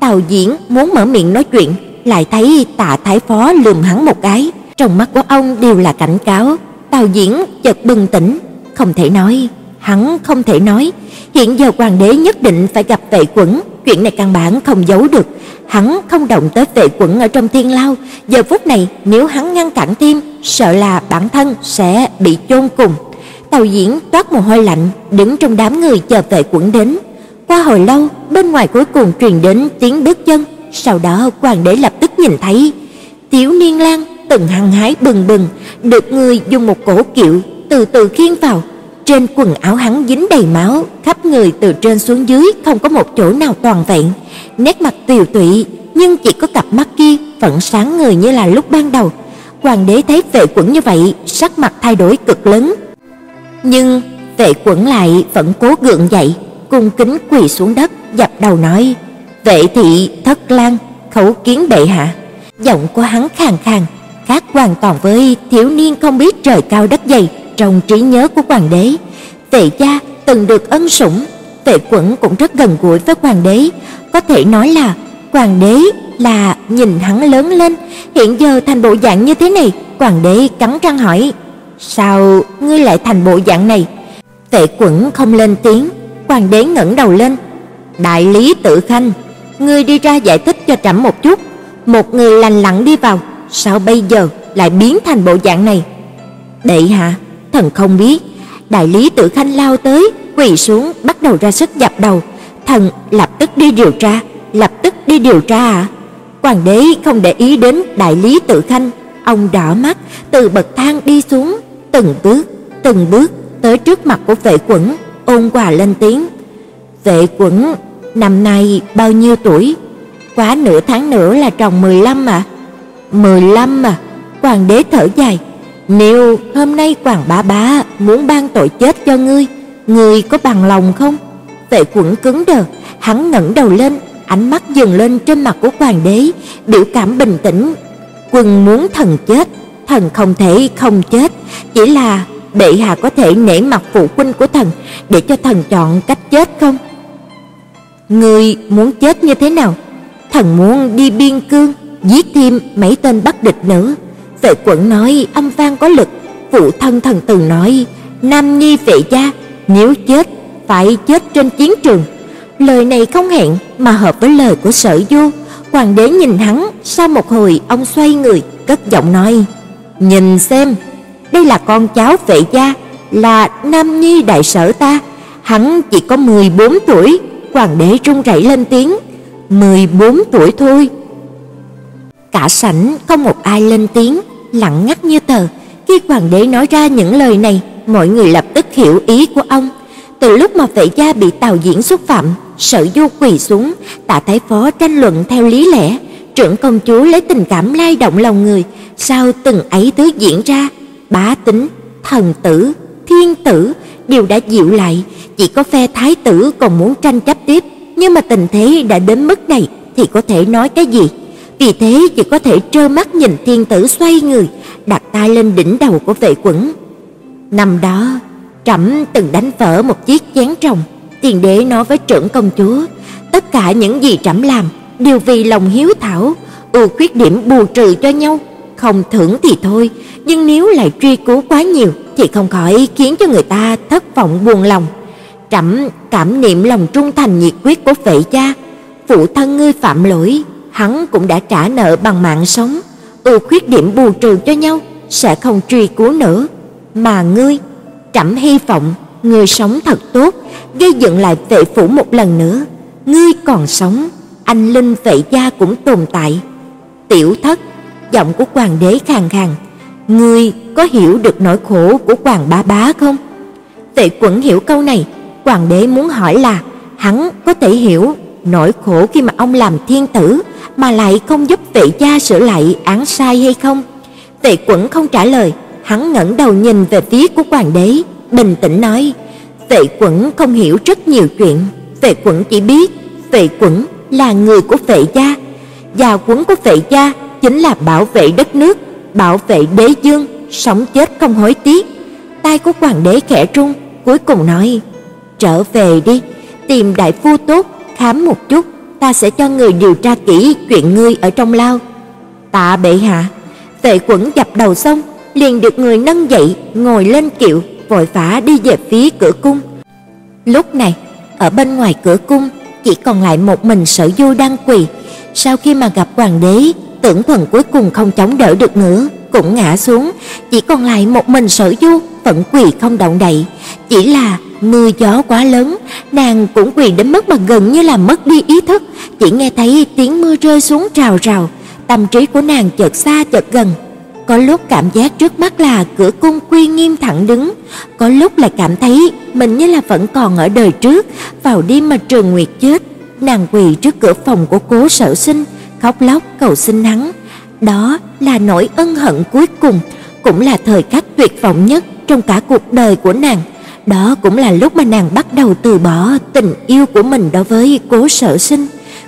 Tào Diễn muốn mở miệng nói chuyện, lại thấy Tạ Thái Phó lườm hắn một cái, trong mắt của ông đều là cảnh cáo. Tào Diễn chợt bừng tỉnh, không thể nói, hắn không thể nói, hiện giờ hoàng đế nhất định phải gặp Vệ Quẩn, chuyện này căn bản không giấu được, hắn không động tới Vệ Quẩn ở trong thiên lao, giờ phút này nếu hắn ngăn cản thêm, sợ là bản thân sẽ bị chôn cùng. Tào Diễn toát mồ hôi lạnh, đứng trong đám người chờ Vệ Quẩn đến. Qua hồi lâu, bên ngoài cuối cùng truyền đến tiếng bước chân, sau đó hoàng đế lập tức nhìn thấy Tiểu Niên Lang từng hăng hái bừng bừng, được người dùng một cổ kiệu từ từ khiêng vào. Trên quần áo hắn dính đầy máu, khắp người từ trên xuống dưới không có một chỗ nào toàn vẹn. Nét mặt tiều tụy, nhưng chỉ có cặp mắt kia vẫn sáng người như là lúc ban đầu. Hoàng đế thấy vệ quẩn như vậy, sắc mặt thay đổi cực lớn. Nhưng vệ quẩn lại vẫn cố gượng dậy, cung kính quỳ xuống đất, dập đầu nói: "Vệ thị Thất Lang, khấu kiến bệ hạ." Giọng của hắn khàn khàn, khác hoàn toàn với thiếu niên không biết trời cao đất dày trong trí nhớ của hoàng đế. Vệ gia từng được ân sủng, Vệ Quẩn cũng rất gần gũi với hoàng đế, có thể nói là hoàng đế là nhìn hắn lớn lên, hiện giờ thành bộ dạng như thế này, hoàng đế cắn răng hỏi: "Sao ngươi lại thành bộ dạng này?" Vệ Quẩn không lên tiếng, hoàng đế ngẩng đầu lên, Đại lý Tự Khanh, ngươi đi ra giải thích cho trẫm một chút, một người lành lặn đi vào, sao bây giờ lại biến thành bộ dạng này? Đệ hạ, thần không biết. Đại lý Tự Khanh lao tới, quỳ xuống bắt đầu ra sức dập đầu, thần lập tức đi điều tra, lập tức đi điều tra à? Hoàng đế không để ý đến đại lý Tự Khanh, ông đỏ mắt từ bậc thang đi xuống, từng bước, từng bước tới trước mặt của Vệ Quẩn, ôn hòa lên tiếng. "Vệ Quẩn, năm nay bao nhiêu tuổi?" "Quá nửa tháng nữa là tròn 15 mà." "15 mà?" Hoàng đế thở dài. "Nếu hôm nay hoàng bá bá muốn ban tội chết cho ngươi, ngươi có bằng lòng không?" Vệ Quẩn cứng đờ, hắn ngẩng đầu lên, ánh mắt dừng lên trên mặt của hoàng đế, biểu cảm bình tĩnh. "Quân muốn thần chết, thần không thể không chết, chỉ là bệ hạ có thể nể mặt phụ huynh của thần để cho thần chọn cách chết không? Ngươi muốn chết như thế nào? Thần muốn đi biên cương, giết thêm mấy tên bắt địch nữa. Vệ Quẩn nói âm vang có lực, phụ thân thần từng nói, nam nhi vệ gia, nếu chết phải chết trên chiến trường. Lời này không hẹn mà hợp với lời của Sở Du. Hoàng đế nhìn hắn, sau một hồi ông xoay người, cất giọng nói: "Nhìn xem, đây là con cháu vệ gia, là nam nhi đại sở ta, hắn chỉ có 14 tuổi." Hoàng đế run rẩy lên tiếng, "14 tuổi thôi." Cả sảnh không một ai lên tiếng, lặng ngắt như tờ. Khi hoàng đế nói ra những lời này, mọi người lập tức hiểu ý của ông. Từ lúc mà vệ gia bị Tào Diễn xúc phạm, Sở Du quỳ xuống, Tạ Thái Phó tranh luận theo lý lẽ, trưởng công chúa lấy tình cảm lay động lòng người, sao từng ấy thứ diễn ra, bá tính, thần tử, thiên tử đều đã dịu lại, chỉ có phe thái tử còn muốn tranh chấp tiếp, nhưng mà tình thế đã đến mức này thì có thể nói cái gì? Vì thế chỉ có thể trơ mắt nhìn thiên tử xoay người, đặt tay lên đỉnh đầu của vệ quẩn. Năm đó, trẫm từng đánh vỡ một chiếc chén trồng, tiền đế nói với trưởng công chúa, tất cả những gì trẫm làm đều vì lòng hiếu thảo, ưu khuyết điểm bù trừ cho nhau, không thưởng thì thôi, nhưng nếu lại truy cứu quá nhiều thì không khỏi khiến cho người ta thất vọng buồn lòng. Trẫm cảm niệm lòng trung thành nhiệt quyết của vệ gia, phụ thân ngươi phạm lỗi, hắn cũng đã trả nợ bằng mạng sống, ưu khuyết điểm bù trừ cho nhau, sẽ không truy cứu nữa, mà ngươi, trẫm hy vọng ngươi sống thật tốt, gây dựng lại vệ phủ một lần nữa. Ngươi còn sống, anh linh vệ gia cũng tồn tại. Tiểu thất, giọng của hoàng đế khàn khàn, ngươi có hiểu được nỗi khổ của hoàng bá bá không? Vệ Quẩn hiểu câu này, hoàng đế muốn hỏi là hắn có thể hiểu nỗi khổ khi mà ông làm thiên tử mà lại không giúp vệ gia sửa lại án sai hay không? Vệ Quẩn không trả lời, hắn ngẩng đầu nhìn về phía của hoàng đế, bình tĩnh nói: "Vệ Quẩn không hiểu rất nhiều chuyện, Vệ Quẩn chỉ biết Vệ Quẩn là người của Vệ gia, gia quấn của Vệ gia chính là bảo vệ đất nước, bảo vệ đế dương, sống chết không hối tiếc." Tay của hoàng đế khẽ rung, cuối cùng nói: "Trở về đi, tìm đại phu tốt khám một chút, ta sẽ cho người điều tra kỹ chuyện ngươi ở trong lao." Tạ bệ hạ, Tệ Quẩn dập đầu xong, liền được người nâng dậy, ngồi lên kiệu, vội vã đi về phía cửa cung. Lúc này, ở bên ngoài cửa cung chỉ còn lại một mình Sở Du đang quỳ. Sau khi mà gặp hoàng đế, Tưởng Thuần cuối cùng không chống đỡ được nữa, cũng ngã xuống, chỉ còn lại một mình Sở Du vẫn quỳ không động đậy. Chỉ là mưa gió quá lớn, nàng cũng quỳ đến mức mà gần như là mất đi ý thức, chỉ nghe thấy tiếng mưa rơi xuống rào rào, tâm trí của nàng chợt xa chợt gần. Có lúc cảm giác trước mắt là cửa cung quy nghiêm thẳng đứng, có lúc lại cảm thấy mình như là vẫn còn ở đời trước, vào đêm mà Trường Nguyệt chết, nàng quỳ trước cửa phòng của Cố Sở Sinh, khóc lóc cầu xin hắn. Đó là nỗi ân hận cuối cùng, cũng là thời khắc tuyệt vọng nhất trong cả cuộc đời của nàng. Đó cũng là lúc mà nàng bắt đầu từ bỏ tình yêu của mình đối với Cố Sở Sinh,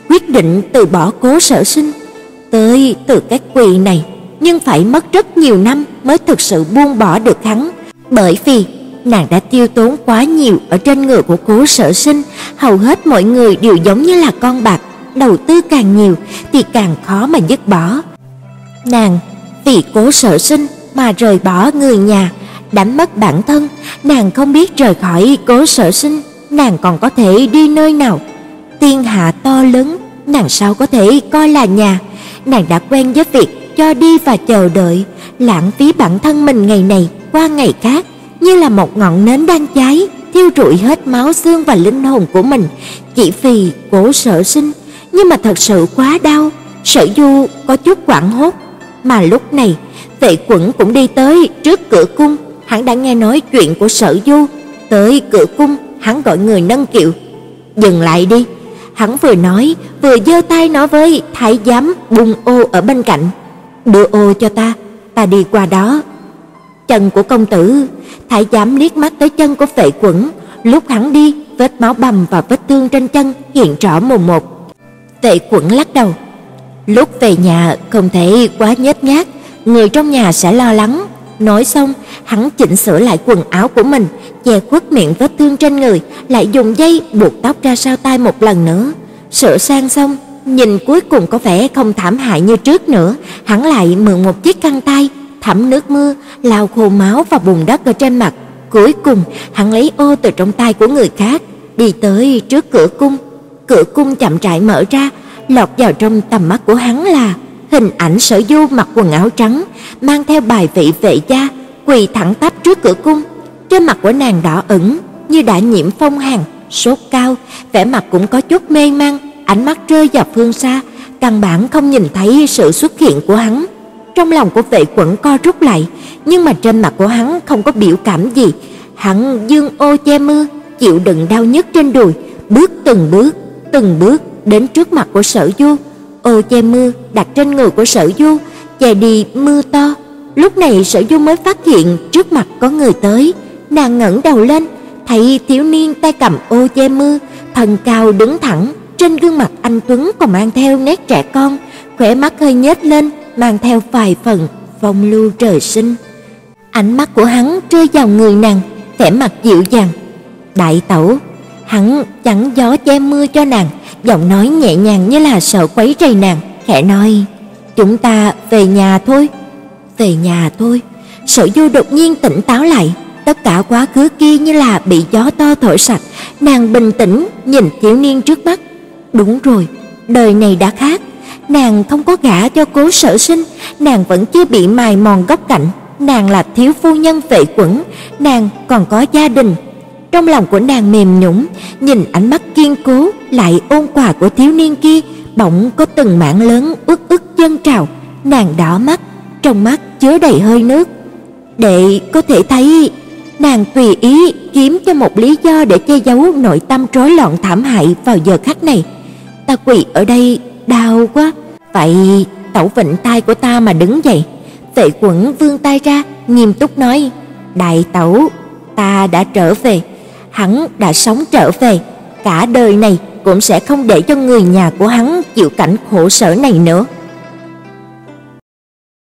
quyết định từ bỏ Cố Sở Sinh. Tới từ cái quỳ này, nhưng phải mất rất nhiều năm mới thực sự buông bỏ được hắn, bởi vì nàng đã tiêu tốn quá nhiều ở trên người của Cố Sở Sinh, hầu hết mọi người đều giống như là con bạc, đầu tư càng nhiều thì càng khó mà dứt bỏ. Nàng vì Cố Sở Sinh mà rời bỏ người nhà, đánh mất bản thân, nàng không biết rời khỏi Cố Sở Sinh, nàng còn có thể đi nơi nào. thiên hạ to lớn, nàng sao có thể coi là nhà? Nàng đã quen với việc cho đi và chờ đợi, lãng phí bản thân mình ngày này qua ngày khác, như là một ngọn nến đang cháy, thiêu rụi hết máu xương và linh hồn của mình, chỉ vì Cố Sở Sinh, nhưng mà thật sự quá đau. Sở Du có chút hoảng hốt, mà lúc này, Vệ Quẩn cũng đi tới trước cửa cung, hắn đã nghe nói chuyện của Sở Du, tới cửa cung, hắn gọi người nâng kiệu, "Dừng lại đi." Hắn vừa nói, vừa giơ tay nói với thái giám bung ô ở bên cạnh, "Đưa ô cho ta, ta đi qua đó." Chân của công tử, thái giám liếc mắt tới chân của Vệ Quẩn, lúc hắn đi, vết máu bầm và vết thương trên chân hiện rõ mồn một. Vệ Quẩn lắc đầu, lúc về nhà không thể quá nhếch nhác, người trong nhà sẽ lo lắng. Nói xong, hắn chỉnh sửa lại quần áo của mình, che khuất miệng vết thương trên người, lại dùng dây buộc tóc ra sau tai một lần nữa. Sửa sang xong, nhìn cuối cùng có vẻ không thảm hại như trước nữa, hắn lại mượn một chiếc khăn tay, thấm nước mưa, lau khô máu và bùn đất ở trên mặt. Cuối cùng, hắn lấy ô từ trong tay của người khác, đi tới trước cửa cung. Cửa cung chậm rãi mở ra, lọt vào trong tầm mắt của hắn là hình ảnh Sở Du mặc quần áo trắng, mang theo bài vị vệ gia, quỳ thẳng tắp trước cửa cung. Trên mặt của nàng đỏ ửng như đã nhiễm phong hàn, sốt cao, vẻ mặt cũng có chút mê man, ánh mắt rơi vào phương xa, căn bản không nhìn thấy sự xuất hiện của hắn. Trong lòng của Vệ Quẩn co rút lại, nhưng mà trên mặt của hắn không có biểu cảm gì. Hắn dương ô che mưa, chịu đựng đau nhức trên đùi, bước từng bước, từng bước đến trước mặt của Sở Du. Ô che mưa đặt trên người của Sở Du, che đi mưa to. Lúc này Sở Du mới phát hiện trước mặt có người tới, nàng ngẩng đầu lên, thấy thiếu niên tay cầm ô che mưa, thân cao đứng thẳng, trên gương mặt anh tuấn còn mang theo nét trẻ con, khóe mắt hơi nhếch lên, mang theo vài phần phong lưu trời sinh. Ánh mắt của hắn rơi vào người nàng, vẻ mặt dịu dàng. "Đại tẩu." Hắn chắn gió che mưa cho nàng, giọng nói nhẹ nhàng như là sợ quấy rầy nàng, khẽ nói: "Chúng ta về nhà thôi." "Về nhà thôi." Sở Du đột nhiên tỉnh táo lại, tất cả quá khứ kia như là bị gió to thổi sạch, nàng bình tĩnh nhìn thiếu niên trước mắt. Đúng rồi, đời này đã khác, nàng không có gả cho Cố Sở Sinh, nàng vẫn chưa bị mài mòn góc cạnh, nàng là thiếu phu nhân vệ quẩn, nàng còn có gia đình. Trong lòng của nàng mềm nhũn, nhìn ánh mắt kiên cố lại ôn hòa của thiếu niên kia, bỗng có từng mảng lớn uất ức dâng trào, nàng đỏ mắt, trong mắt chứa đầy hơi nước. Đệ có thể thấy nàng tùy ý kiếm cho một lý do để che giấu nội tâm rối loạn thảm hại vào giờ khắc này. Ta quỳ ở đây đau quá, vậy tẩu vịnh tay của ta mà đứng dậy. Tệ Quẩn vươn tay ra, nghiêm túc nói: "Đại tẩu, ta đã trở về, hắn đã sống trở về, cả đời này cũng sẽ không để cho người nhà của hắn chịu cảnh khổ sở này nữa."